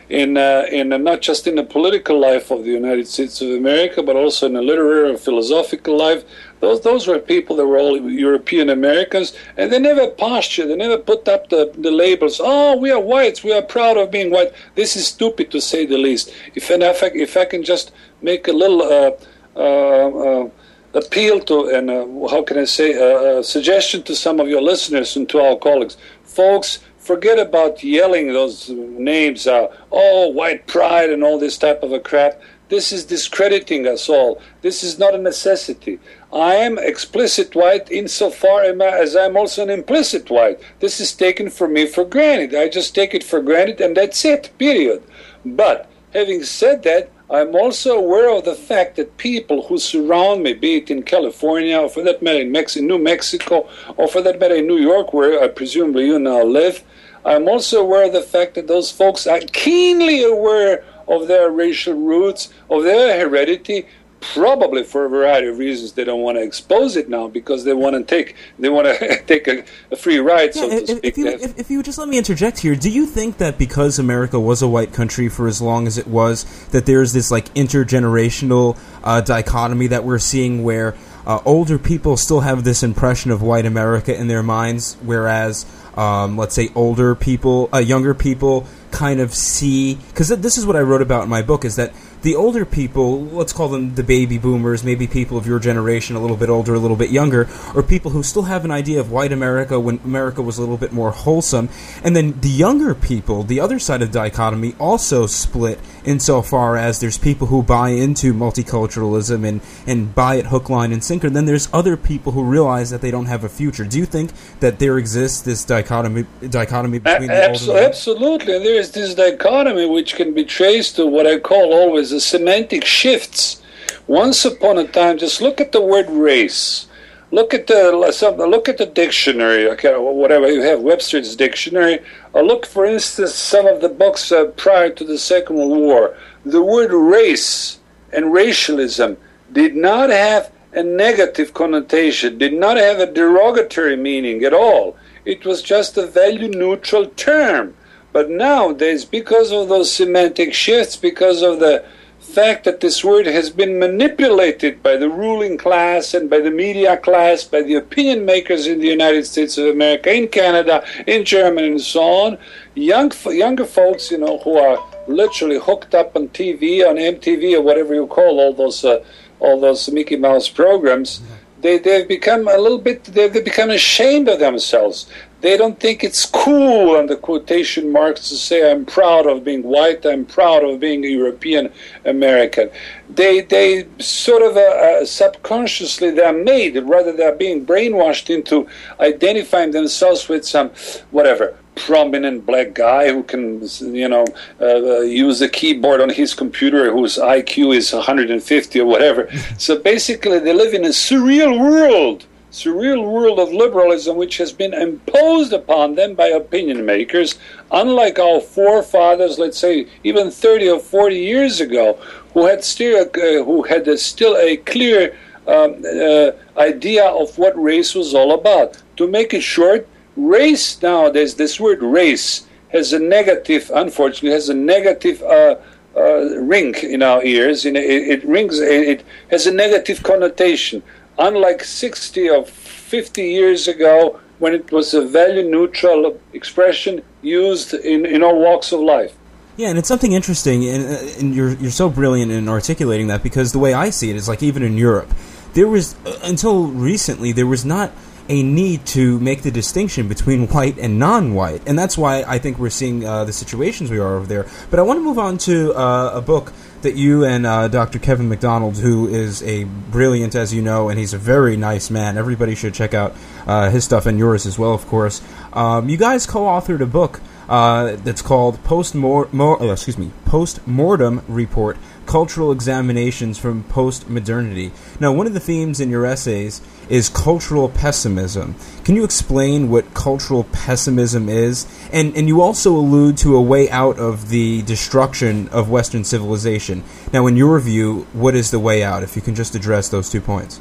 in uh, in uh, not just in the political life of the United States of America, but also in the literary and philosophical life. Those those were people that were all European Americans, and they never postured, they never put up the, the labels. Oh, we are whites, we are proud of being white. This is stupid to say the least. If and if I, if I can just make a little. Uh, uh, uh appeal to and uh, how can I say a suggestion to some of your listeners and to our colleagues, folks forget about yelling those names out. Oh, white pride and all this type of a crap. This is discrediting us all. This is not a necessity. I am explicit white insofar as I'm also an implicit white. This is taken for me for granted. I just take it for granted and that's it, period. But having said that, I'm also aware of the fact that people who surround me, be it in California or for that matter in, New Mexico or for that matter in New York, where I presumably you now live, I'm also aware of the fact that those folks are keenly aware of their racial roots, of their heredity, probably for a variety of reasons they don't want to expose it now because they want to take they want to take a, a, free ride so yeah, to speak. If you, if, if you just let me interject here, do you think that because America was a white country for as long as it was, that there's this like intergenerational uh, dichotomy that we're seeing where uh, older people still have this impression of white America in their minds, whereas um, let's say older people, uh, younger people kind of see because this is what I wrote about in my book is that the older people, let's call them the baby boomers, maybe people of your generation, a little bit older, a little bit younger, or people who still have an idea of white America when America was a little bit more wholesome. And then the younger people, the other side of the dichotomy, also split insofar as there's people who buy into multiculturalism and, and buy it hook, line, and sinker. And then there's other people who realize that they don't have a future. Do you think that there exists this dichotomy dichotomy between a- the abso- Absolutely. There is this dichotomy which can be traced to what I call always the semantic shifts. Once upon a time, just look at the word race. Look at the look at the dictionary, okay, whatever you have, Webster's dictionary. Or look, for instance, some of the books uh, prior to the Second World War. The word race and racialism did not have a negative connotation, did not have a derogatory meaning at all. It was just a value neutral term. But nowadays, because of those semantic shifts, because of the fact that this word has been manipulated by the ruling class and by the media class, by the opinion makers in the United States of America, in Canada, in Germany, and so on. Young, younger folks, you know, who are literally hooked up on TV, on MTV, or whatever you call all those, uh, all those Mickey Mouse programs. they, they've become a little bit, they've, they've become ashamed of themselves. They don't think it's cool, the quotation marks, to say, I'm proud of being white, I'm proud of being a European American. They, they sort of uh, uh, subconsciously, they're made, rather they're being brainwashed into identifying themselves with some, whatever, prominent black guy who can, you know, uh, use a keyboard on his computer, whose IQ is 150 or whatever. so basically, they live in a surreal world surreal world of liberalism which has been imposed upon them by opinion makers, unlike our forefathers, let's say even 30 or 40 years ago, who had still, who had a, still a clear um, uh, idea of what race was all about. To make it short, race nowadays, this word race has a negative, unfortunately, has a negative uh, uh, ring in our ears. it, it rings. It has a negative connotation unlike 60 or 50 years ago when it was a value neutral expression used in, in all walks of life. Yeah, and it's something interesting, and, uh, and, you're you're so brilliant in articulating that because the way I see it is like even in Europe, there was uh, until recently there was not a need to make the distinction between white and non-white, and that's why I think we're seeing uh, the situations we are over there. But I want to move on to uh, a book that you and uh, Dr. Kevin MacDonald, who is a brilliant, as you know, and he's a very nice man. Everybody should check out uh, his stuff and yours as well, of course. Um, you guys co-authored a book uh, that's called Post Mor- oh, excuse me Post Mortem Report: Cultural Examinations from Post-Modernity. Now, one of the themes in your essays is cultural pessimism. Can you explain what cultural pessimism is? And and you also allude to a way out of the destruction of Western civilization. Now, in your view, what is the way out? If you can just address those two points.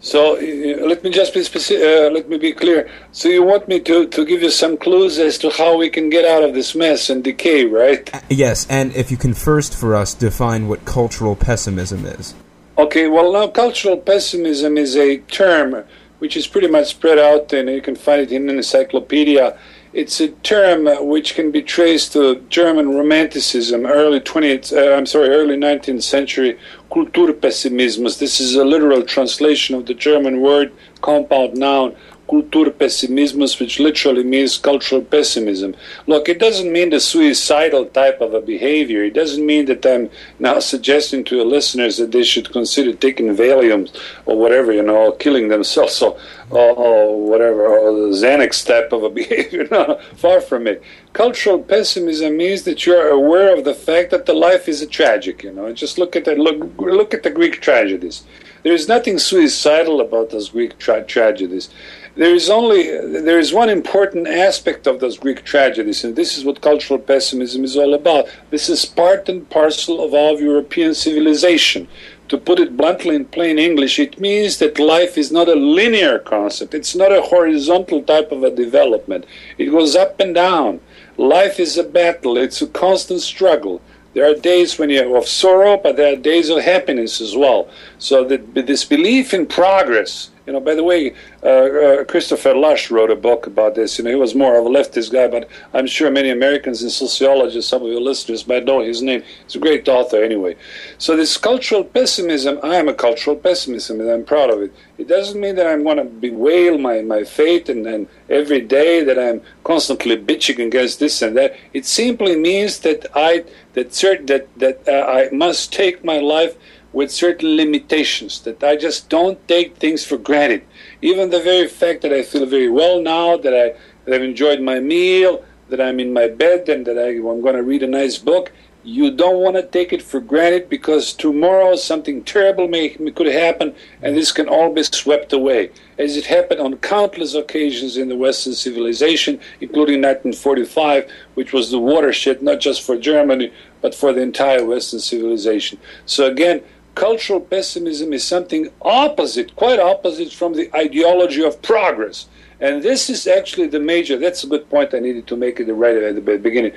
So uh, let me just be specific, uh, let me be clear. So you want me to, to give you some clues as to how we can get out of this mess and decay, right? Uh, yes, and if you can first for us define what cultural pessimism is. Okay, well, now cultural pessimism is a term which is pretty much spread out, and you can find it in an encyclopedia. It's a term which can be traced to German Romanticism, early 20th, uh, I'm sorry, early 19th century Kulturpessimismus. This is a literal translation of the German word compound noun Kulturpessimismus, which literally means cultural pessimism. Look, it doesn't mean the suicidal type of a behavior. It doesn't mean that I'm now suggesting to your listeners that they should consider taking Valium or whatever, you know, killing themselves or, or, or whatever, or the Xanax type of a behavior. no, far from it. Cultural pessimism means that you're aware of the fact that the life is a tragic. You know, just look at that. Look, look at the Greek tragedies. There is nothing suicidal about those Greek tra- tragedies there is only there is one important aspect of those Greek tragedies, and this is what cultural pessimism is all about. This is part and parcel of our European civilization. To put it bluntly in plain English, it means that life is not a linear concept. It's not a horizontal type of a development. It goes up and down. Life is a battle. It's a constant struggle. There are days when you have of sorrow, but there are days of happiness as well. So that this belief in progress you know, by the way, uh, uh, Christopher Lasch wrote a book about this. You know, he was more of a leftist guy, but I'm sure many Americans and sociologists, some of your listeners might know his name. He's a great author anyway. So this cultural pessimism, I am a cultural pessimist, and I'm proud of it. It doesn't mean that I'm going to bewail my, my fate and, and every day that I'm constantly bitching against this and that. It simply means that I that cert, that that uh, I must take my life with certain limitations, that I just don't take things for granted. Even the very fact that I feel very well now, that, I, that I've enjoyed my meal, that I'm in my bed, and that I, I'm going to read a nice book, you don't want to take it for granted because tomorrow something terrible may, could happen, and this can all be swept away, as it happened on countless occasions in the Western civilization, including 1945, which was the watershed not just for Germany but for the entire Western civilization. So again, cultural pessimism is something opposite, quite opposite from the ideology of progress. And this is actually the major, that's a good point I needed to make it right at the beginning.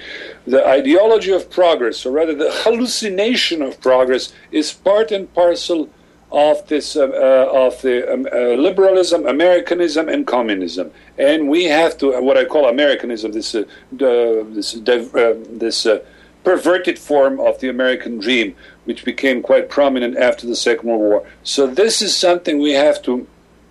The ideology of progress, or rather the hallucination of progress, is part and parcel of this uh, uh, of the um, uh, liberalism, Americanism, and communism, and we have to what I call Americanism. This uh, this uh, this uh, perverted form of the American dream, which became quite prominent after the Second World War. So this is something we have to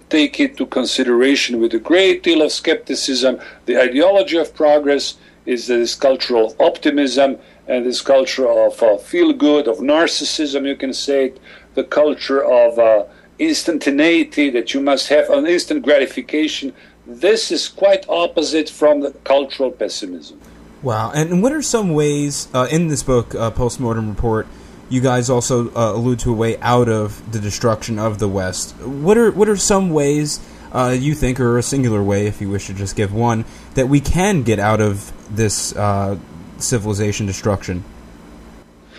take into consideration with a great deal of skepticism. The ideology of progress is this culture of optimism and this culture of uh, feel good, of narcissism, you can say, it, the culture of uh, instantaneity that you must have an instant gratification. This is quite opposite from the cultural pessimism. Wow. And what are some ways uh, in this book, uh, Postmortem Report? You guys also uh, allude to a way out of the destruction of the West. What are what are some ways uh, you think, or a singular way, if you wish to just give one, that we can get out of this uh, civilization destruction?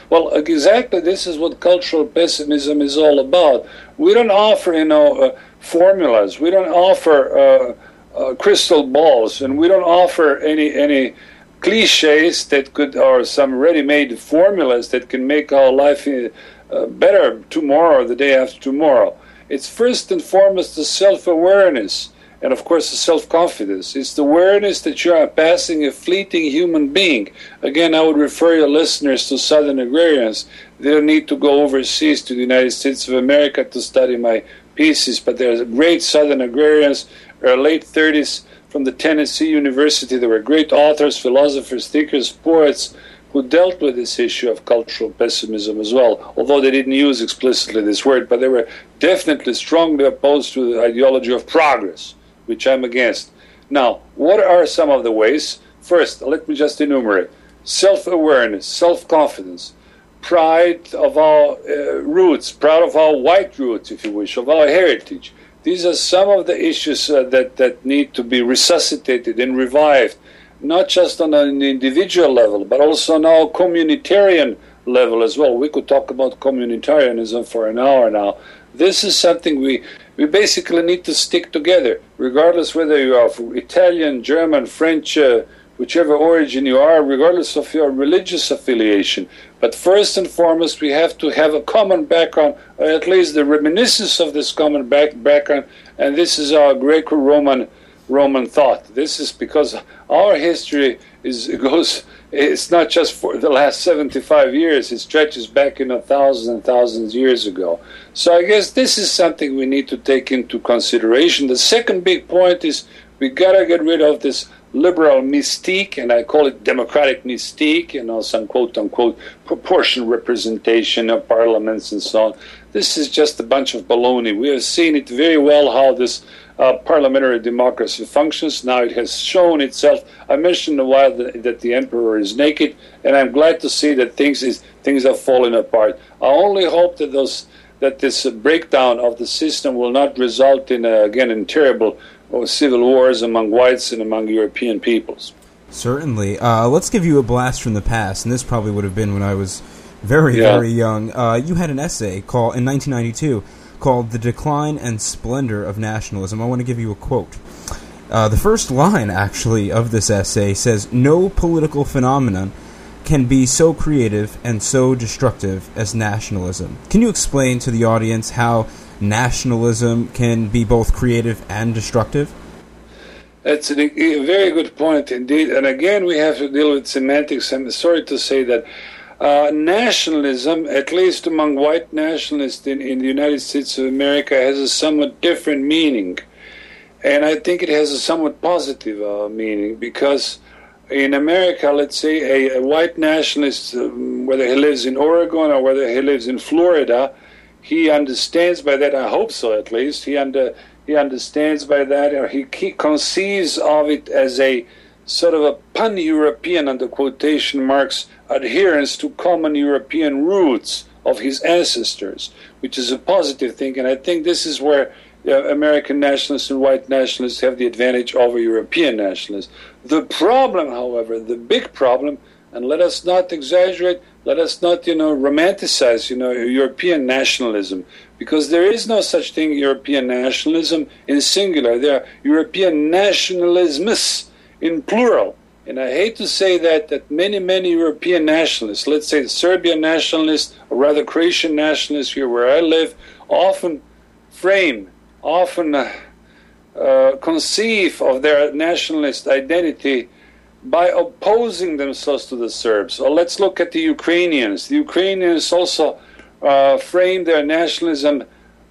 Well, exactly. This is what cultural pessimism is all about. We don't offer, you know, uh, formulas. We don't offer uh, uh, crystal balls, and we don't offer any any cliches that could, or some ready-made formulas that can make our life uh, better tomorrow or the day after tomorrow. It's first and foremost the self-awareness and of course the self-confidence. It's the awareness that you are passing a fleeting human being. Again, I would refer your listeners to Southern agrarians. They don't need to go overseas to the United States of America to study my pieces, but there's great Southern agrarians, uh, late 30s from the Tennessee University. There were great authors, philosophers, thinkers, poets who dealt with this issue of cultural pessimism as well, although they didn't use explicitly this word, but they were definitely strongly opposed to the ideology of progress which I'm against. Now, what are some of the ways? First, let me just enumerate self awareness, self confidence, pride of our uh, roots, proud of our white roots, if you wish, of our heritage. These are some of the issues uh, that, that need to be resuscitated and revived, not just on an individual level, but also on our communitarian level as well. We could talk about communitarianism for an hour now. This is something we we basically need to stick together, regardless whether you are Italian, German, French, uh, whichever origin you are, regardless of your religious affiliation. But first and foremost, we have to have a common background, or at least the reminiscence of this common back- background, and this is our Greco-Roman Roman thought. This is because our history is goes. It's not just for the last 75 years. It stretches back in a thousands and thousands years ago. So I guess this is something we need to take into consideration. The second big point is we gotta get rid of this liberal mystique, and I call it democratic mystique, you know, some quote unquote proportional representation of parliaments and so on. This is just a bunch of baloney. We have seen it very well how this uh, parliamentary democracy functions. Now it has shown itself. I mentioned a while that, that, the emperor is naked, and I'm glad to see that things is things are falling apart. I only hope that those that this breakdown of the system will not result in uh, again in terrible uh, civil wars among whites and among European peoples. Certainly. Uh, let's give you a blast from the past, and this probably would have been when I was very, yeah. very young. Uh, you had an essay called in 1992 called The Decline and Splendor of Nationalism. I want to give you a quote. Uh, the first line, actually, of this essay says No political phenomenon can be so creative and so destructive as nationalism. Can you explain to the audience how nationalism can be both creative and destructive? That's a very good point indeed. And again, we have to deal with semantics. I'm sorry to say that uh, nationalism, at least among white nationalists in, in the United States of America, has a somewhat different meaning. And I think it has a somewhat positive uh, meaning because in America, let's say a, a white nationalist, um, whether he lives in Oregon or whether he lives in Florida, he understands by that, I hope so at least, he, under, he understands by that, or he, he conceives of it as a sort of a pan European, under quotation marks, adherence to common European roots of his ancestors, which is a positive thing. And I think this is where uh, American nationalists and white nationalists have the advantage over European nationalists. The problem, however, the big problem, and let us not exaggerate, let us not, you know, romanticize, you know, European nationalism, because there is no such thing European nationalism in singular. There are European nationalisms in plural. And I hate to say that, that many, many European nationalists, let's say the Serbian nationalists, or rather Croatian nationalists here where I live, often frame, often uh, uh, conceive of their nationalist identity by opposing themselves to the Serbs. Or let's look at the Ukrainians. The Ukrainians also uh, frame their nationalism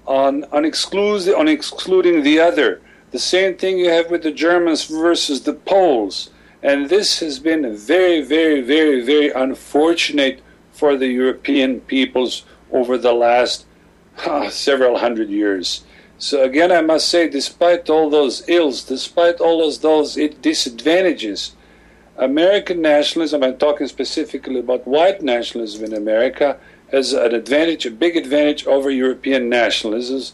on, on, exclude, on excluding the other. The same thing you have with the Germans versus the Poles. And this has been very, very, very, very unfortunate for the European peoples over the last uh, several hundred years. So again, I must say, despite all those ills, despite all those disadvantages, American nationalism, I'm talking specifically about white nationalism in America, has an advantage, a big advantage over European nationalisms,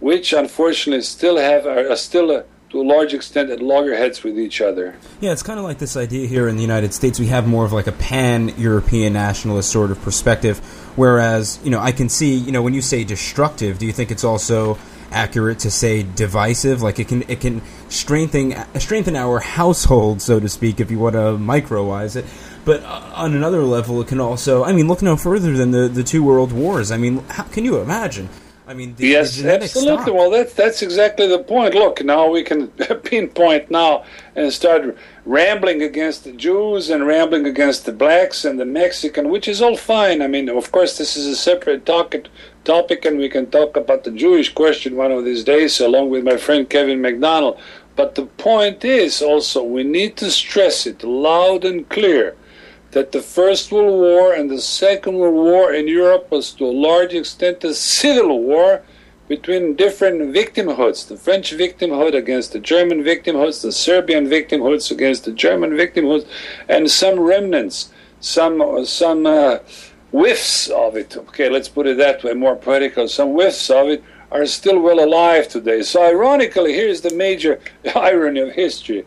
which unfortunately still have are, still a, to a large extent at loggerheads with each other. Yeah, it's kind of like this idea here in the United States. We have more of like a pan-European nationalist sort of perspective, whereas you know I can see you know when you say destructive, do you think it's also accurate to say divisive. Like it can it can strengthen strengthen our household, so to speak, if you want to microize it. But uh, on another level, it can also. I mean, look no further than the the two world wars. I mean, how can you imagine? I mean, the, yes, the absolutely. Stock. Well, that's that's exactly the point. Look, now we can pinpoint now and start rambling against the Jews and rambling against the blacks and the Mexican, which is all fine. I mean, of course, this is a separate topic, topic, and we can talk about the Jewish question one of these days, along with my friend Kevin MacDonald. But the point is also we need to stress it loud and clear that the First World War and the Second World War in Europe was to a large extent a civil war between different victimhoods the French victimhood against the German victimhoods, the Serbian victimhoods against the German victimhoods, and some remnants, some, some uh, whiffs of it. Okay, let's put it that way, more poetical. Some whiffs of it are still well alive today. So, ironically, here's the major irony of history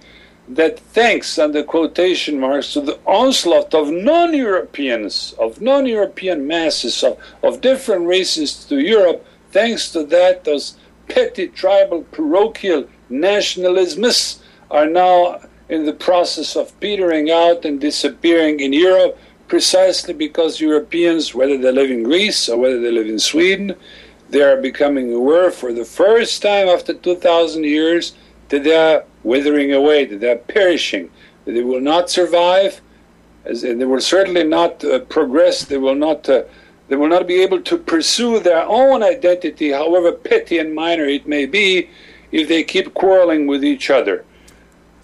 that thanks, under quotation marks, to the onslaught of non Europeans, of non European masses, of, of different races to Europe, thanks to that, those petty tribal parochial nationalisms are now in the process of petering out and disappearing in Europe precisely because Europeans, whether they live in Greece or whether they live in Sweden, they are becoming aware for the first time after 2,000 years that they are withering away, that they are perishing, that they will not survive, they will certainly not uh, progress, they will not. Uh, they will not be able to pursue their own identity, however petty and minor it may be, if they keep quarreling with each other.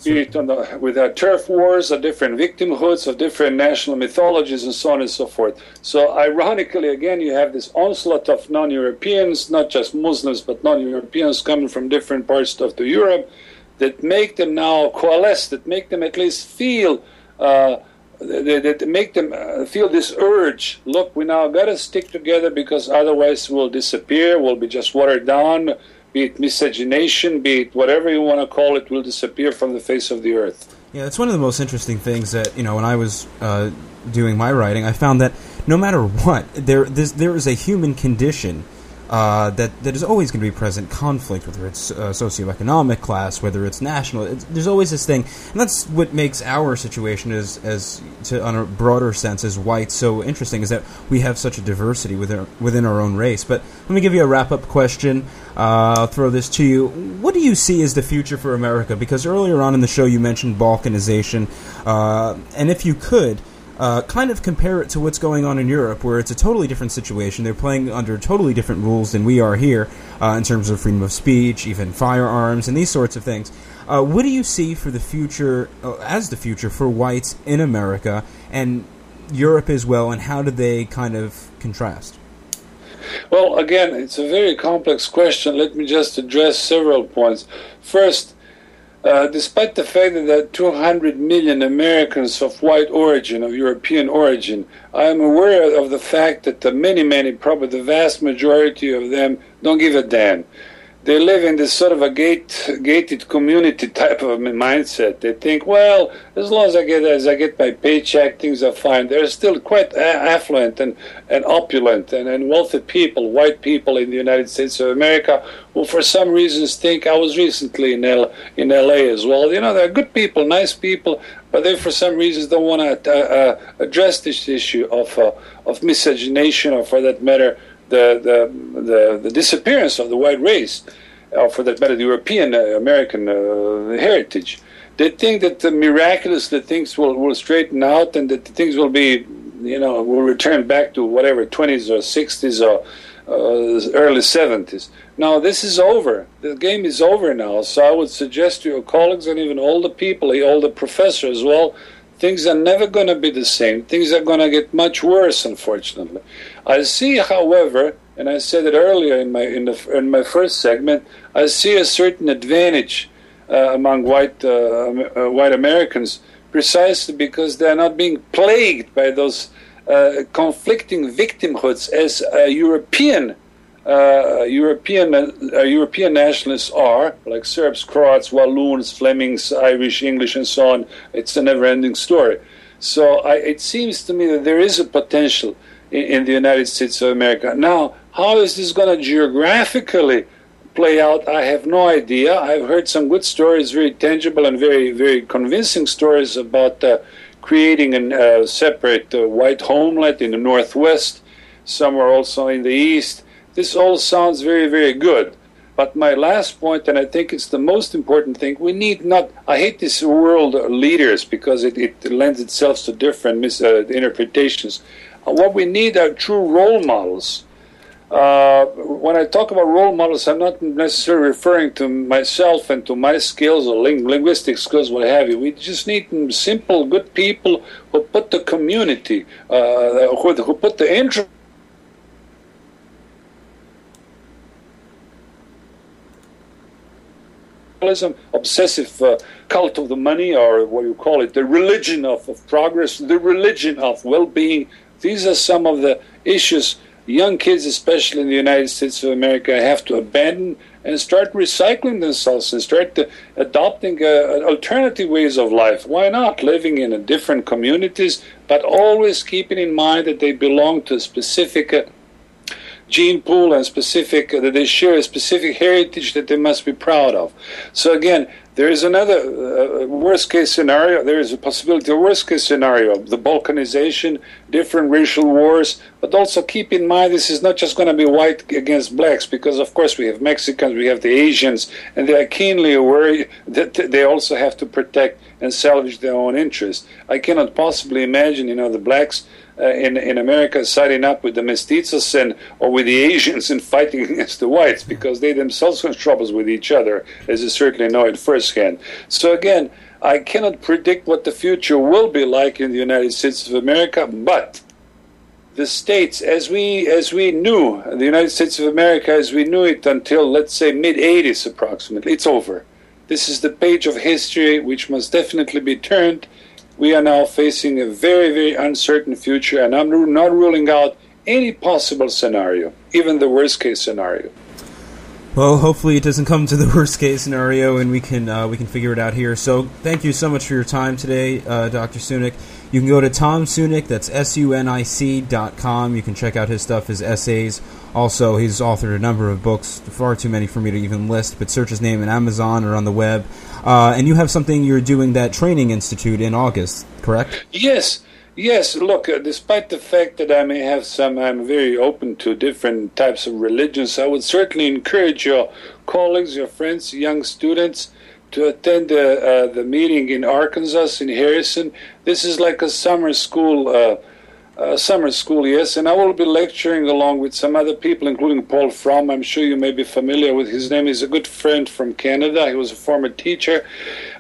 The, with our turf wars, of different victimhoods, of different national mythologies, and so on and so forth. So, ironically, again, you have this onslaught of non Europeans, not just Muslims, but non Europeans coming from different parts of the Europe that make them now coalesce, that make them at least feel, uh, that, that, make them uh, feel this urge. Look, we now got to stick together because otherwise we'll disappear. We'll be just watered down. Be it miscegenation, be it whatever you want to call it, will disappear from the face of the earth. Yeah, it's one of the most interesting things that you know. When I was uh, doing my writing, I found that no matter what, there there is a human condition uh, that that is always going to be present conflict, whether it's uh, socioeconomic class, whether it's national. It's, there's always this thing, and that's what makes our situation as as to, on a broader sense as white so interesting is that we have such a diversity within within our own race. But let me give you a wrap up question. Uh, I'll throw this to you. What do you see as the future for America? Because earlier on in the show you mentioned balkanization, uh, and if you could uh, kind of compare it to what's going on in Europe, where it's a totally different situation. They're playing under totally different rules than we are here uh, in terms of freedom of speech, even firearms, and these sorts of things. Uh, what do you see for the future, uh, as the future for whites in America and Europe as well, and how do they kind of contrast? Well, again, it's a very complex question. Let me just address several points. First, uh, despite the fact that there are 200 million Americans of white origin, of European origin, I am aware of the fact that the many, many, probably the vast majority of them don't give a damn they live in this sort of a gate, gated community type of mindset. They think, well, as long as I get as I get my paycheck, things are fine. They're still quite affluent and, and opulent and, and wealthy people, white people in the United States of America, who for some reasons think I was recently in L, in L.A. as well. You know, they're good people, nice people, but they for some reasons don't want to uh, uh, address this issue of uh, of miscegenation, or for that matter the, the, the, the disappearance of the white race, or for that matter, the European uh, American uh, heritage. They think that the miraculously things will, will straighten out and that things will be, you know, will return back to whatever 20s or 60s or uh, early 70s. Now this is over. The game is over now. So I would suggest to your colleagues and even all the people, all the professors as well, things are never going to be the same. Things are going to get much worse, unfortunately. I see, however, and I said it earlier in my in the in my first segment, I see a certain advantage uh, among white uh, uh, white Americans precisely because they are not being plagued by those uh, conflicting victimhoods as a European uh, European uh, European nationalists are, like Serbs, Croats, Walloons, Flemings, Irish, English, and so on. It's a never-ending story. So I, it seems to me that there is a potential in, in the United States of America. Now, how is this going to geographically play out? I have no idea. I've heard some good stories, very tangible and very, very convincing stories about uh, creating a uh, separate uh, white homeland in the Northwest, somewhere also in the East this all sounds very, very good. But my last point, and I think it's the most important thing, we need not. I hate this world leaders because it, it lends itself to different mis, uh, interpretations. Uh, what we need are true role models. Uh, when I talk about role models, I'm not necessarily referring to myself and to my skills or ling- linguistic skills, what have you. We just need simple, good people who put the community, uh, who, who put the interest obsessive uh, cult of the money, or what you call it, the religion of, of progress, the religion of well being. These are some of the issues young kids, especially in the United States of America, have to abandon and start recycling themselves and start adopting uh, alternative ways of life. Why not? Living in different communities, but always keeping in mind that they belong to a specific uh, gene pool and specific that they share a specific heritage that they must be proud of. So again, there is another uh, worst case scenario. There is a possibility of worst case scenario: the balkanization, different racial wars. But also keep in mind this is not just going to be white against blacks, because of course we have Mexicans, we have the Asians, and they are keenly aware that they also have to protect and salvage their own interests. I cannot possibly imagine, you know, the blacks uh, in in America siding up with the mestizos and or with the Asians and fighting against the whites because they themselves have troubles with each other, as you certainly know it firsthand. So again, I cannot predict what the future will be like in the United States of America, but the states as we as we knew the United States of America as we knew it until let's say mid 80s approximately it's over this is the page of history which must definitely be turned we are now facing a very, very uncertain future, and I'm not ruling out any possible scenario, even the worst case scenario. Well, hopefully it doesn't come to the worst case scenario, and we can uh, we can figure it out here. So, thank you so much for your time today, uh, Dr. Sunic. You can go to Tom Sunic, that's S U N I C dot com. You can check out his stuff, his essays. Also, he's authored a number of books, far too many for me to even list, but search his name in Amazon or on the web. Uh, and you have something you're doing that training institute in August, correct? Yes. Yes, look, uh, despite the fact that I may have some, I'm very open to different types of religions, I would certainly encourage your colleagues, your friends, young students to attend the, uh, the meeting in Arkansas, in Harrison. This is like a summer school. Uh, summer school, yes, and I will be lecturing along with some other people, including Paul Fromm. I'm sure you may be familiar with his name. He's a good friend from Canada. He was a former teacher.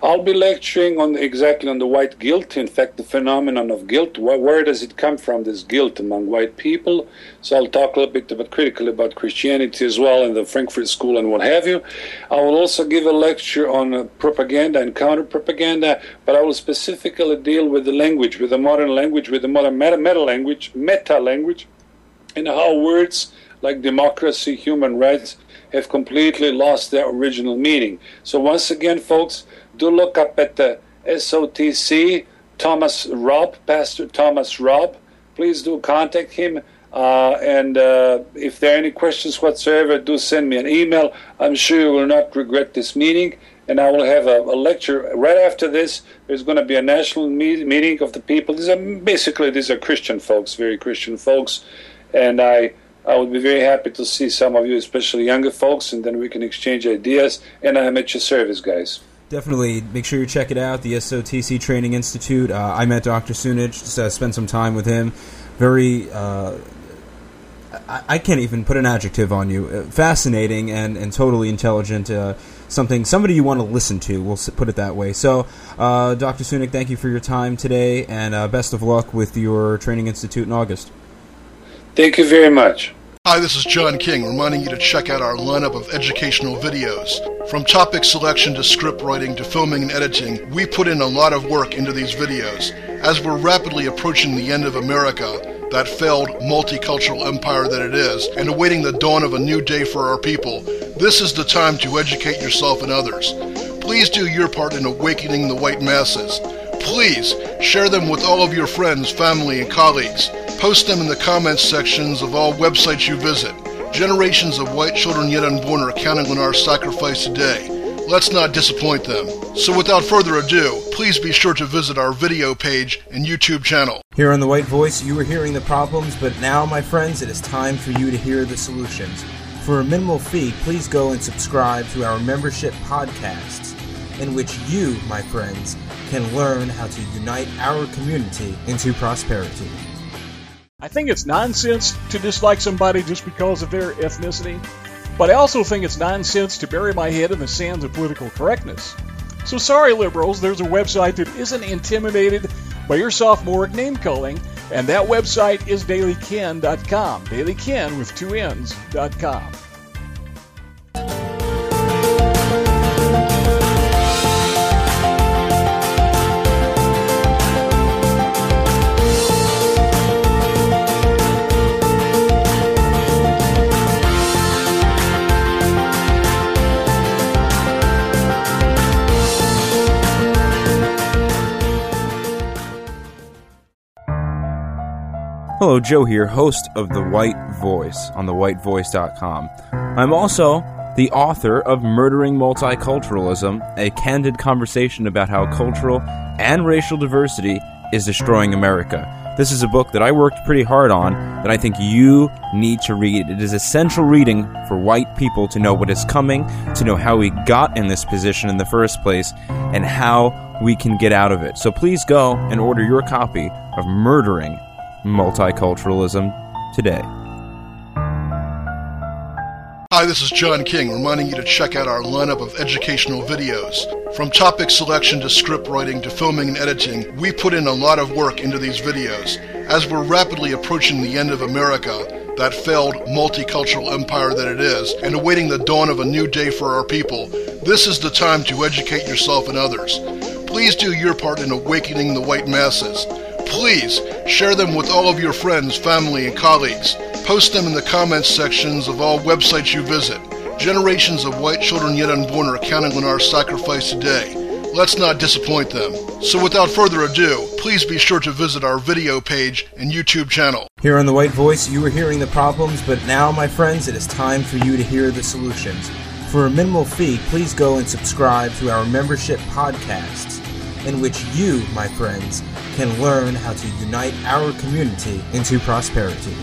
I'll be lecturing on exactly on the white guilt. In fact, the phenomenon of guilt. Where, where does it come from? This guilt among white people. So I'll talk a little bit about critically about Christianity as well, and the Frankfurt School and what have you. I will also give a lecture on uh, propaganda and counter propaganda, but I will specifically deal with the language, with the modern language, with the modern meta, meta language, meta language, and how words like democracy, human rights have completely lost their original meaning. So once again, folks, do look up at the SOTC Thomas Robb, Pastor Thomas Robb. Please do contact him. Uh, and uh, if there are any questions whatsoever, do send me an email. I'm sure you will not regret this meeting. And I will have a, a lecture right after this. There's going to be a national meet, meeting of the people. These are basically these are Christian folks, very Christian folks, and I I would be very happy to see some of you, especially younger folks, and then we can exchange ideas. And I'm at your service, guys. Definitely make sure you check it out. The SOTC Training Institute. Uh, I met Dr. Sunic, just uh, spent some time with him. Very, uh, I, I, can't even put an adjective on you. Uh, fascinating and, and totally intelligent. Uh, something, somebody you want to listen to. We'll put it that way. So, uh, Dr. Sunic, thank you for your time today, and best of luck with your Training Institute in August. Thank you very much. Hi, this is John King, reminding you to check out our lineup of educational videos. From topic selection to script writing to filming and editing, we put in a lot of work into these videos. As we're rapidly approaching the end of America, that failed multicultural empire that it is, and awaiting the dawn of a new day for our people, this is the time to educate yourself and others. Please do your part in awakening the white masses. Please share them with all of your friends, family, and colleagues. Post them in the comments sections of all websites you visit. Generations of white children yet unborn are counting on our sacrifice today. Let's not disappoint them. So without further ado, please be sure to visit our video page and YouTube channel. Here on The White Voice, you were hearing the problems, but now, my friends, it is time for you to hear the solutions. For a minimal fee, please go and subscribe to our membership podcasts, in which you, my friends, can learn how to unite our community into prosperity. I think it's nonsense to dislike somebody just because of their ethnicity, but I also think it's nonsense to bury my head in the sands of political correctness. So sorry, liberals, there's a website that isn't intimidated by your sophomoric name calling, and that website is dailykin.com. Dailykin with two N's.com. Hello, Joe here, host of The White Voice on thewhitevoice.com. I'm also the author of Murdering Multiculturalism, a candid conversation about how cultural and racial diversity is destroying America. This is a book that I worked pretty hard on that I think you need to read. It is essential reading for white people to know what is coming, to know how we got in this position in the first place, and how we can get out of it. So please go and order your copy of Murdering multiculturalism today. Hi, this is John King, reminding you to check out our lineup of educational videos. From topic selection to script writing to filming and editing, we put in a lot of work into these videos. As we're rapidly approaching the end of America, that failed multicultural empire that it is, and awaiting the dawn of a new day for our people, this is the time to educate yourself and others. Please do your part in awakening the white masses. Please share them with all of your friends, family, and colleagues. Post them in the comments sections of all websites you visit. Generations of white children yet unborn are counting on our sacrifice today. Let's not disappoint them. So without further ado, please be sure to visit our video page and YouTube channel. Here on The White Voice, you were hearing the problems, but now, my friends, it is time for you to hear the solutions. For a minimal fee, please go and subscribe to our membership podcasts, in which you, my friends, can learn how to unite our community into prosperity.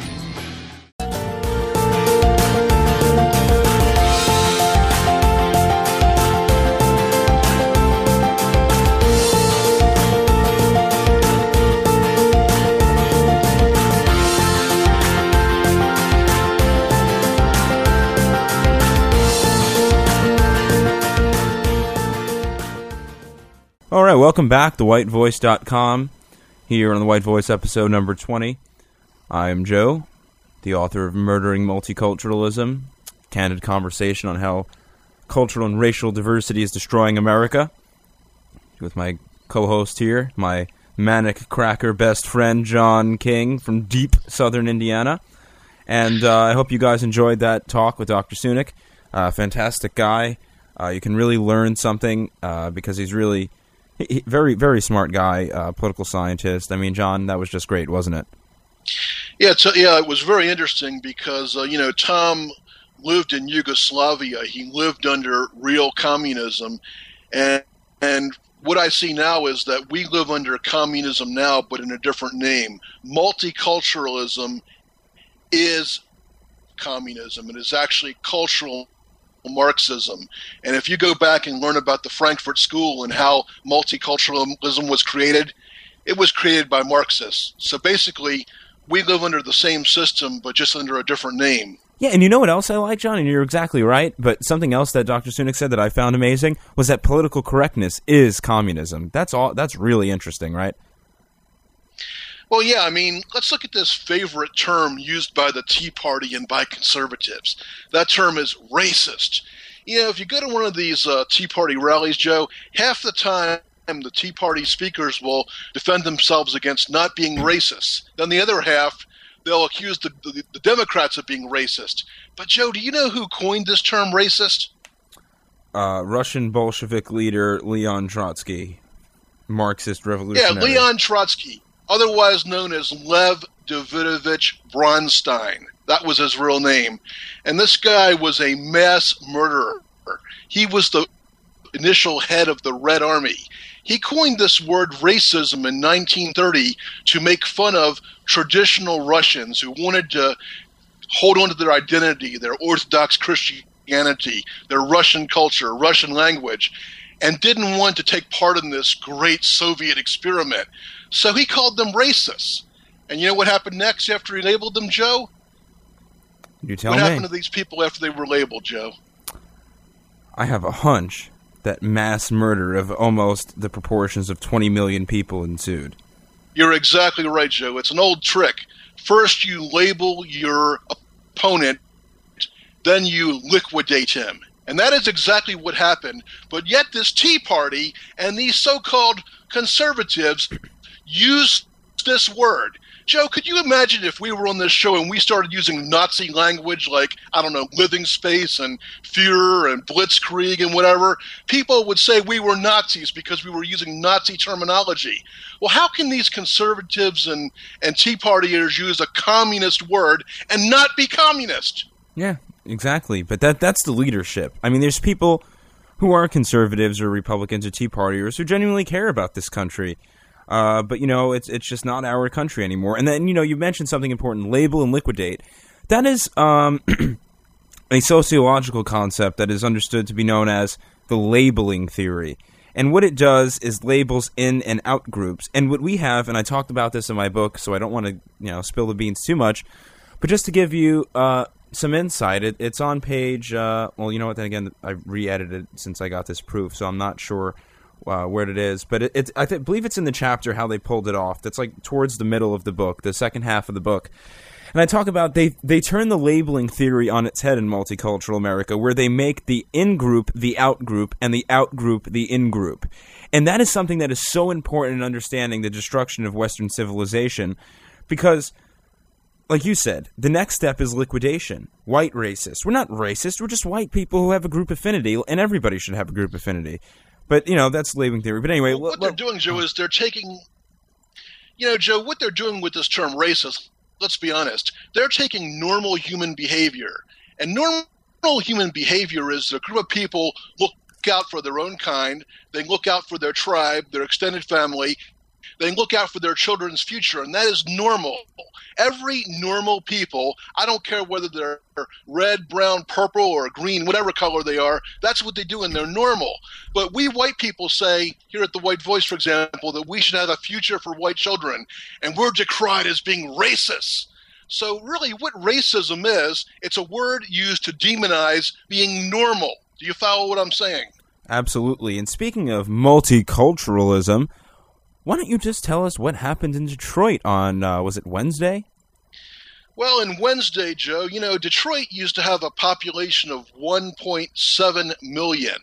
Right, welcome back to whitevoice.com here on the White Voice episode number 20. I am Joe, the author of Murdering Multiculturalism, candid conversation on how cultural and racial diversity is destroying America. With my co-host here, my manic cracker best friend John King from deep southern Indiana. And uh, I hope you guys enjoyed that talk with Dr. Sunic. Uh, fantastic guy. Uh, you can really learn something uh, because he's really he, very, very smart guy, uh, political scientist. I mean, John, that was just great, wasn't it? Yeah, yeah, it was very interesting because uh, you know Tom lived in Yugoslavia. He lived under real communism, and and what I see now is that we live under communism now, but in a different name. Multiculturalism is communism. It is actually cultural Marxism. And if you go back and learn about the Frankfurt School and how multiculturalism was created, it was created by Marxists. So basically, we live under the same system, but just under a different name. Yeah, and you know what else I like, John? And you're exactly right. But something else that Dr. Sunic said that I found amazing was that political correctness is communism. That's all. That's really interesting, right? Well, yeah, I mean, let's look at this favorite term used by the Tea Party and by conservatives. That term is racist. You know, if you go to one of these uh, Tea Party rallies, Joe, half the time the Tea Party speakers will defend themselves against not being racist. Then the other half, they'll accuse the, the, the Democrats of being racist. But, Joe, do you know who coined this term racist? Uh, Russian Bolshevik leader Leon Trotsky, Marxist revolutionary. Yeah, Leon Trotsky otherwise known as Lev Davidovich Bronstein. That was his real name. And this guy was a mass murderer. He was the initial head of the Red Army. He coined this word racism in 1930 to make fun of traditional Russians who wanted to hold on to their identity, their Orthodox Christianity, their Russian culture, Russian language, and didn't want to take part in this great Soviet experiment. So he called them racists. And you know what happened next after he labeled them, Joe? You tell what me. happened to these people after they were labeled, Joe? I have a hunch that mass murder of almost the proportions of 20 million people ensued. You're exactly right, Joe. It's an old trick. First, you label your opponent, then you liquidate him. And that is exactly what happened. But yet, this Tea Party and these so called conservatives use this word. Joe, could you imagine if we were on this show and we started using Nazi language like, I don't know, living space and Fuhrer and blitzkrieg and whatever? People would say we were Nazis because we were using Nazi terminology. Well, how can these conservatives and, and Tea Partiers use a communist word and not be communist? Yeah, exactly. But that that's the leadership. I mean, there's people who are conservatives or Republicans or Tea Partiers who genuinely care about this country uh, but you know, it's it's just not our country anymore. And then you know, you mentioned something important: label and liquidate. That is um, a sociological concept that is understood to be known as the labeling theory. And what it does is labels in and out groups. And what we have, and I talked about this in my book, so I don't want to you know spill the beans too much, but just to give you uh, some insight, it, it's on page. Uh, well, you know what? Then again, I re-edited since I got this proof, so I'm not sure uh, where it is, but it, it's I th- believe it's in the chapter how they pulled it off. That's like towards the middle of the book, the second half of the book. And I talk about they they turn the labeling theory on its head in multicultural America, where they make the in group the out group and the out group the in group, and that is something that is so important in understanding the destruction of Western civilization, because. Like you said, the next step is liquidation. White racist. We're not racist. We're just white people who have a group affinity, and everybody should have a group affinity. But you know that's labeling theory. But anyway, well, what they're doing, Joe, is they're taking, you know, Joe, what they're doing with this term racist. Let's be honest. They're taking normal human behavior, and normal human behavior is a group of people look out for their own kind. They look out for their tribe, their extended family, they look out for their children's future, and that is normal. Every normal people, I don't care whether they're red, brown, purple, or green, whatever color they are, that's what they do, and they're normal. But we white people say, here at the White Voice, for example, that we should have a future for white children, and we're decried as being racist. So, really, what racism is, it's a word used to demonize being normal. Do you follow what I'm saying? Absolutely. And speaking of multiculturalism, why don't you just tell us what happened in Detroit on, uh, was it Wednesday? Well, in Wednesday, Joe, you know, Detroit used to have a population of 1.7 million.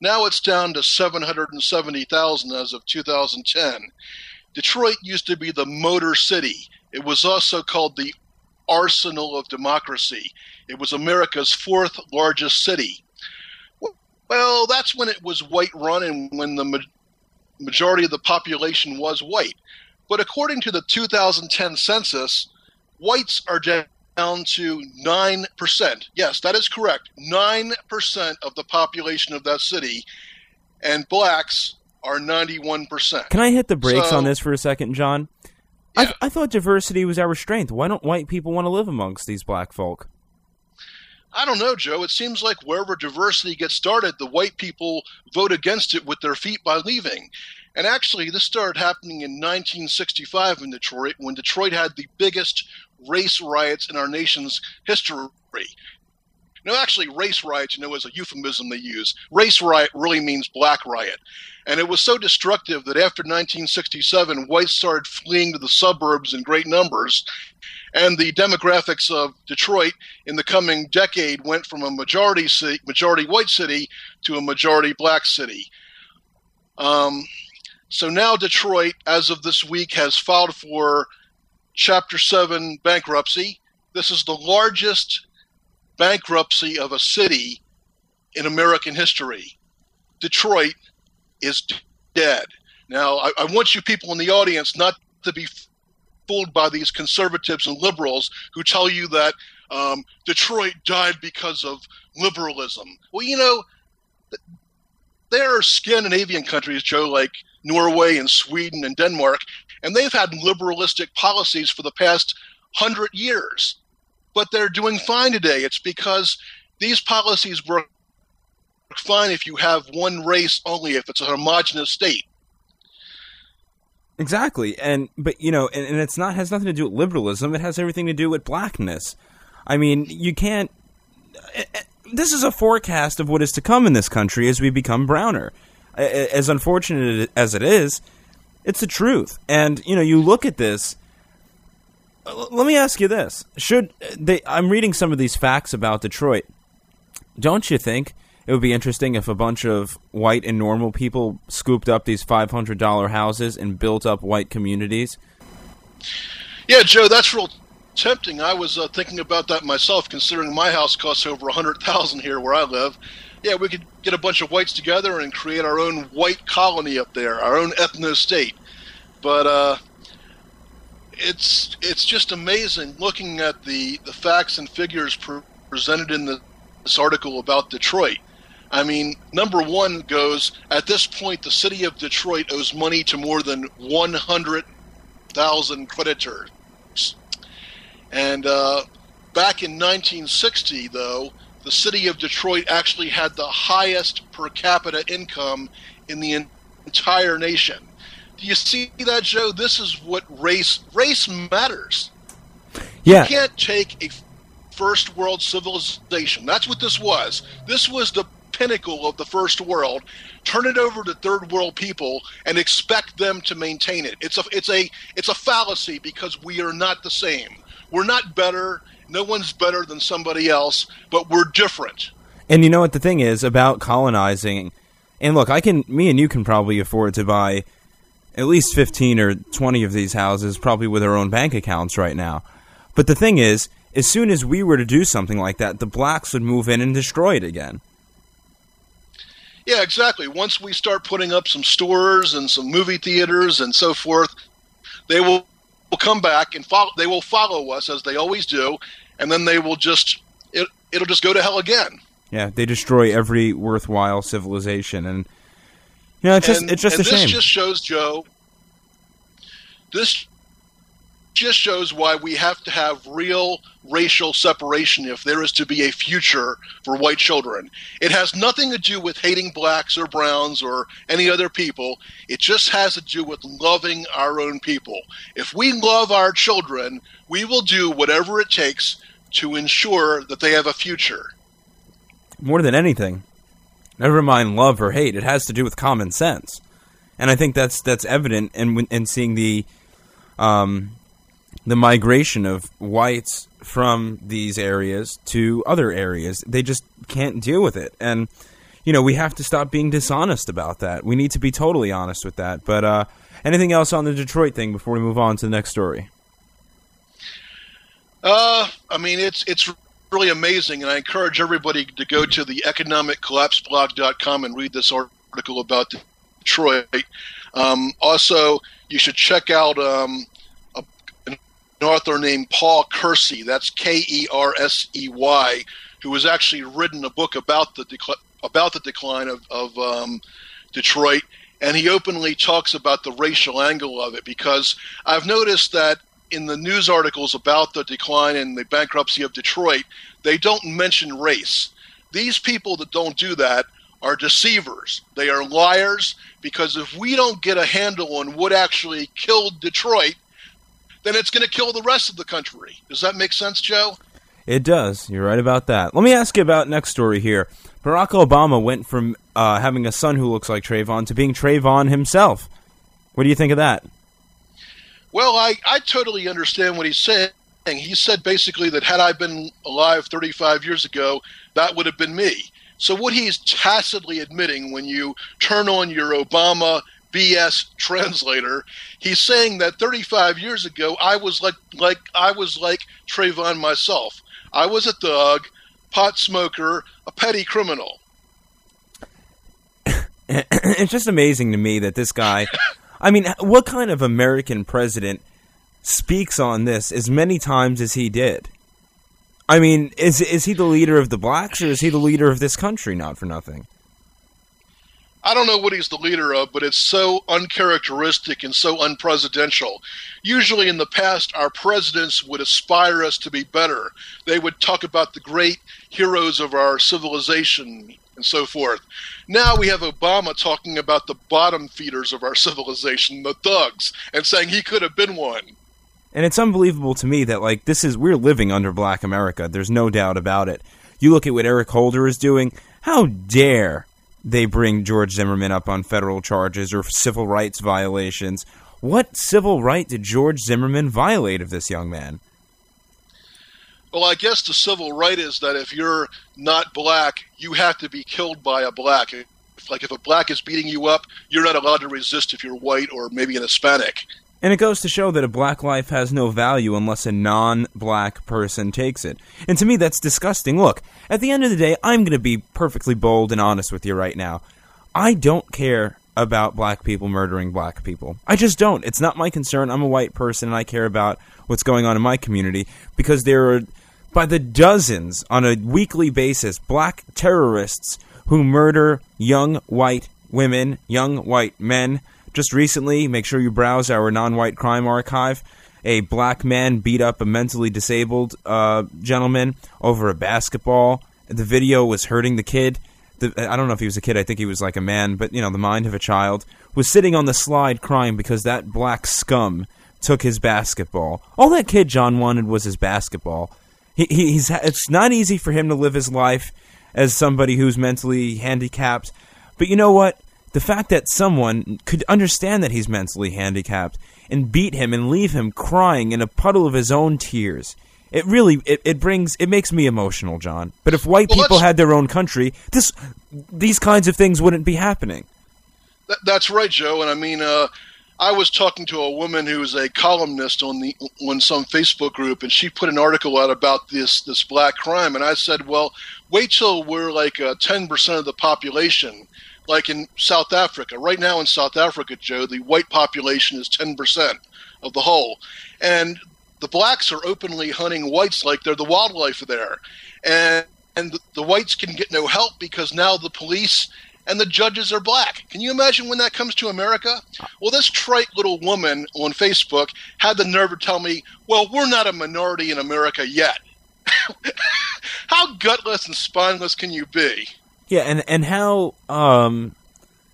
Now it's down to 770,000 as of 2010. Detroit used to be the Motor City. It was also called the Arsenal of Democracy. It was America's fourth largest city. Well, that's when it was white run and when the majority of the population was white. But according to the 2010 census, whites are down to 9%. Yes, that is correct. 9% of the population of that city, and blacks are 91%. Can I hit the brakes so, on this for a second, John? Yeah. I, I thought diversity was our strength. Why don't white people want to live amongst these black folk? I don't know, Joe. It seems like wherever diversity gets started, the white people vote against it with their feet by leaving. And actually, this started happening in 1965 in Detroit when Detroit had the biggest race riots in our nation's history. No, actually, race riots, you know, is a euphemism they use. Race riot really means black riot. And it was so destructive that after 1967, whites started fleeing to the suburbs in great numbers. And the demographics of Detroit in the coming decade went from a majority city, majority white city to a majority black city. Um, so now Detroit, as of this week, has filed for Chapter 7 bankruptcy. This is the largest bankruptcy of a city in American history. Detroit is dead. Now, I, I, want you people in the audience not to be fooled by these conservatives and liberals who tell you that um, Detroit died because of liberalism. Well, you know, there are Scandinavian countries, Joe, like Norway and Sweden and Denmark, and they've had liberalistic policies for the past hundred years but they're doing fine today. It's because these policies work fine if you have one race only, if it's a homogenous state. Exactly, and but you know, and, and it's not has nothing to do with liberalism. It has everything to do with blackness. I mean, you can't. Eh, eh, this is a forecast of what is to come in this country as we become browner. As unfortunate as it is, it's the truth. And you know, you look at this let me ask you this: Should they? I'm reading some of these facts about Detroit. Don't you think it would be interesting if a bunch of white and normal people scooped up these five hundred dollar houses and built up white communities? Yeah, Joe, that's real tempting. I was uh, thinking about that myself, considering my house costs over hundred thousand here where I live. Yeah, we could get a bunch of whites together and create our own white colony up there, our own ethno state. But uh, it's it's just amazing looking at the the facts and figures pre- presented in the, this article about Detroit. I mean, number one goes at this point, the city of Detroit owes money to more than 100,000 creditors. And uh, back in 1960, though, the city of Detroit actually had the highest per capita income in the entire nation. Do you see that, Joe? This is what race race matters. Yeah. You can't take a first world civilization. That's what this was. This was the pinnacle of the first world. Turn it over to third world people and expect them to maintain it. It's a it's a it's a fallacy because we are not the same. We're not better. No one's better than somebody else, but we're different. And you know what the thing is about colonizing and look, I can me and you can probably afford to buy at least 15 or 20 of these houses, probably with their own bank accounts right now. But the thing is, as soon as we were to do something like that, the blacks would move in and destroy it again. Yeah, exactly. Once we start putting up some stores and some movie theaters and so forth, they will, will come back and follow. They will follow us as they always do, and then they will just it, it'll just go to hell again. Yeah, they destroy every worthwhile civilization, and it's just and, it's just a this shame. just shows Joe. This just shows why we have to have real racial separation if there is to be a future for white children. It has nothing to do with hating blacks or browns or any other people. It just has to do with loving our own people. If we love our children, we will do whatever it takes to ensure that they have a future. More than anything, never mind love or hate. It has to do with common sense, and I think that's that's evident in in seeing the um, the migration of whites from these areas to other areas. They just can't deal with it, and you know we have to stop being dishonest about that. We need to be totally honest with that. But uh, anything else on the Detroit thing before we move on to the next story? Uh, I mean, it's it's really amazing, and I encourage everybody to go to the economiccollapseblog.com and read this article about Detroit. Um, also, you should check out um, a, an author named Paul Kersey. That's K E R S E Y, who has actually written a book about the decl- about the decline of, of um, Detroit, and he openly talks about the racial angle of it because I've noticed that in the news articles about the decline and the bankruptcy of Detroit, they don't mention race. These people that don't do that are deceivers. They are liars because if we don't get a handle on what actually killed Detroit, then it's going to kill the rest of the country. Does that make sense, Joe? It does. You're right about that. Let me ask you about next story here. Barack Obama went from uh, having a son who looks like Trayvon to being Trayvon himself. What do you think of that? Well, I, I totally understand what he's saying. He said basically that had I been alive 35 years ago, that would have been me. So what he's tacitly admitting when you turn on your Obama BS translator, he's saying that 35 years ago I was like like I was like Trayvon myself. I was a thug, pot smoker, a petty criminal. it's just amazing to me that this guy I mean, what kind of American president speaks on this as many times as he did? I mean, is is he the leader of the blacks or is he the leader of this country? Not for nothing. I don't know what he's the leader of, but it's so uncharacteristic and so unpresidential. Usually in the past, our presidents would aspire us to be better. They would talk about the great heroes of our civilization and so forth. Now we have Obama talking about the bottom feeders of our civilization, the thugs, and saying he could have been one. And it's unbelievable to me that like this is we're living under black America. There's no doubt about it. You look at what Eric Holder is doing. How dare they bring George Zimmerman up on federal charges or civil rights violations? What civil right did George Zimmerman violate of this young man? Well, I guess the civil right is that if you're not black, you have to be killed by a black. If, like if a black is beating you up, you're not allowed to resist if you're white or maybe an Hispanic. And it goes to show that a black life has no value unless a non black person takes it. And to me, that's disgusting. Look, at the end of the day, I'm going to be perfectly bold and honest with you right now. I don't care about black people murdering black people. I just don't. It's not my concern. I'm a white person and I care about what's going on in my community because there are, by the dozens on a weekly basis, black terrorists who murder young white women, young white men just recently, make sure you browse our non-white crime archive. A black man beat up a mentally disabled uh, gentleman over a basketball. The video was hurting the kid. The, I don't know if he was a kid. I think he was like a man, but you know, the mind of a child was sitting on the slide crying because that black scum took his basketball. All that kid John wanted was his basketball. He, he's it's not easy for him to live his life as somebody who's mentally handicapped. But you know what? the fact that someone could understand that he's mentally handicapped and beat him and leave him crying in a puddle of his own tears it really it, it brings it makes me emotional john but if white well, people had their own country this these kinds of things wouldn't be happening that, that's right joe and i mean uh, I was talking to a woman who's a columnist on the on some Facebook group, and she put an article out about this this black crime, and I said, "Well, wait till we're like uh, ten percent of the population, like in South Africa. Right now in South Africa, Joe, the white population is 10% of the whole. And the blacks are openly hunting whites like they're the wildlife there. And, and the whites can get no help because now the police and the judges are black. Can you imagine when that comes to America? Well, this trite little woman on Facebook had the nerve to tell me, well, we're not a minority in America yet. How gutless and spineless can you be? Yeah, and and how um,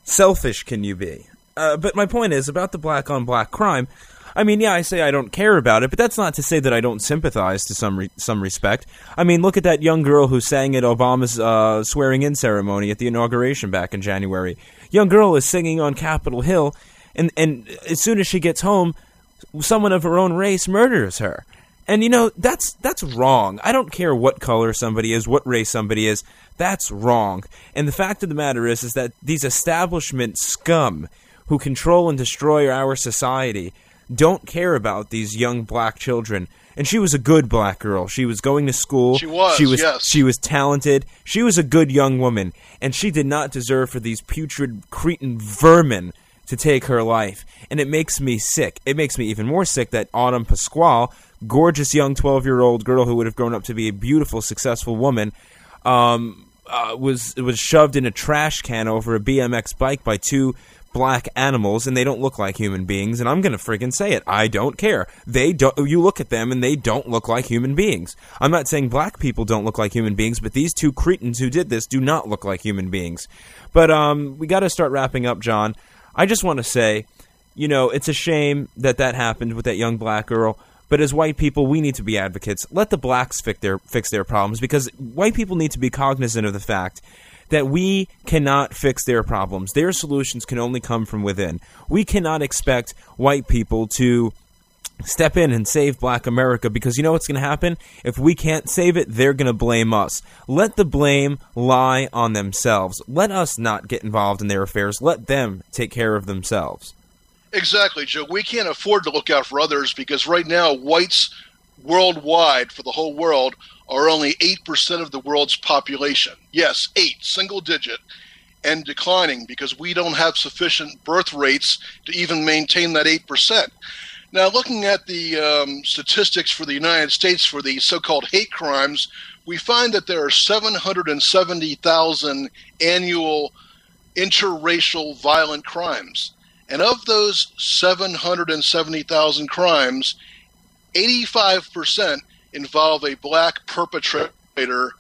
selfish can you be? Uh, but my point is about the black on black crime. I mean, yeah, I say I don't care about it, but that's not to say that I don't sympathize to some re some respect. I mean, look at that young girl who sang at Obama's uh, swearing-in ceremony at the inauguration back in January. Young girl is singing on Capitol Hill, and and as soon as she gets home, someone of her own race murders her. And you know, that's that's wrong. I don't care what color somebody is, what race somebody is. That's wrong. And the fact of the matter is is that these establishment scum who control and destroy our society don't care about these young black children. And she was a good black girl. She was going to school. She was. She was. Yes. She was talented. She was a good young woman, and she did not deserve for these putrid cretin vermin to take her life. And it makes me sick. It makes me even more sick that Autumn Pasquale, gorgeous young 12 year old girl who would have grown up to be a beautiful, successful woman, um, uh, was was shoved in a trash can over a BMX bike by two black animals and they don't look like human beings and I'm going to friggin' say it. I don't care. They don't you look at them and they don't look like human beings. I'm not saying black people don't look like human beings, but these two cretins who did this do not look like human beings. But um we got to start wrapping up, John. I just want to say, you know, it's a shame that that happened with that young black girl. But as white people, we need to be advocates. Let the blacks fix their fix their problems because white people need to be cognizant of the fact that we cannot fix their problems. Their solutions can only come from within. We cannot expect white people to step in and save black America because you know what's going to happen? If we can't save it, they're going to blame us. Let the blame lie on themselves. Let us not get involved in their affairs. Let them take care of themselves. Exactly, Joe. We can't afford to look out for others because right now, whites worldwide for the whole world are only 8% of the world's population. Yes, 8, single digit, and declining because we don't have sufficient birth rates to even maintain that 8%. Now, looking at the um, statistics for the United States for the so called hate crimes, we find that there are 770,000 annual interracial violent crimes. And of those 770,000 crimes, 85% involve a black perpetrator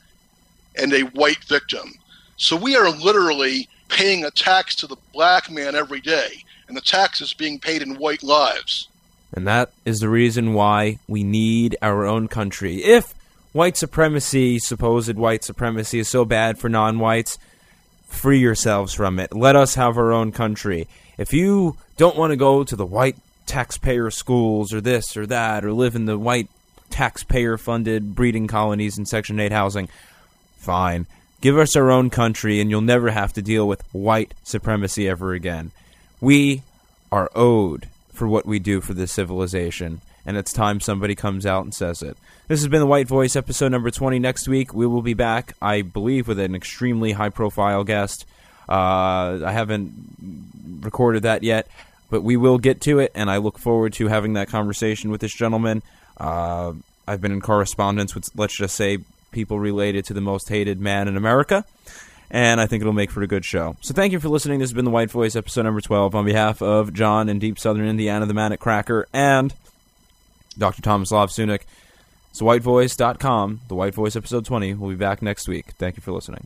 and a white victim. So we are literally paying a tax to the black man every day, and the tax is being paid in white lives. And that is the reason why we need our own country. If white supremacy, supposed white supremacy, is so bad for non whites, free yourselves from it. Let us have our own country. If you don't want to go to the white taxpayer schools or this or that or live in the white taxpayer funded breeding colonies and Section 8 housing, fine. Give us our own country and you'll never have to deal with white supremacy ever again. We are owed for what we do for this civilization, and it's time somebody comes out and says it. This has been the White Voice, episode number 20. Next week, we will be back, I believe, with an extremely high profile guest. Uh, I haven't recorded that yet, but we will get to it, and I look forward to having that conversation with this gentleman. Uh, I've been in correspondence with, let's just say, people related to the most hated man in America, and I think it'll make for a good show. So thank you for listening. This has been The White Voice, episode number 12. On behalf of John in deep southern Indiana, the Manic Cracker, and Dr. Tomislav Sunic, it's whitevoice.com. The White Voice, episode 20. We'll be back next week. Thank you for listening.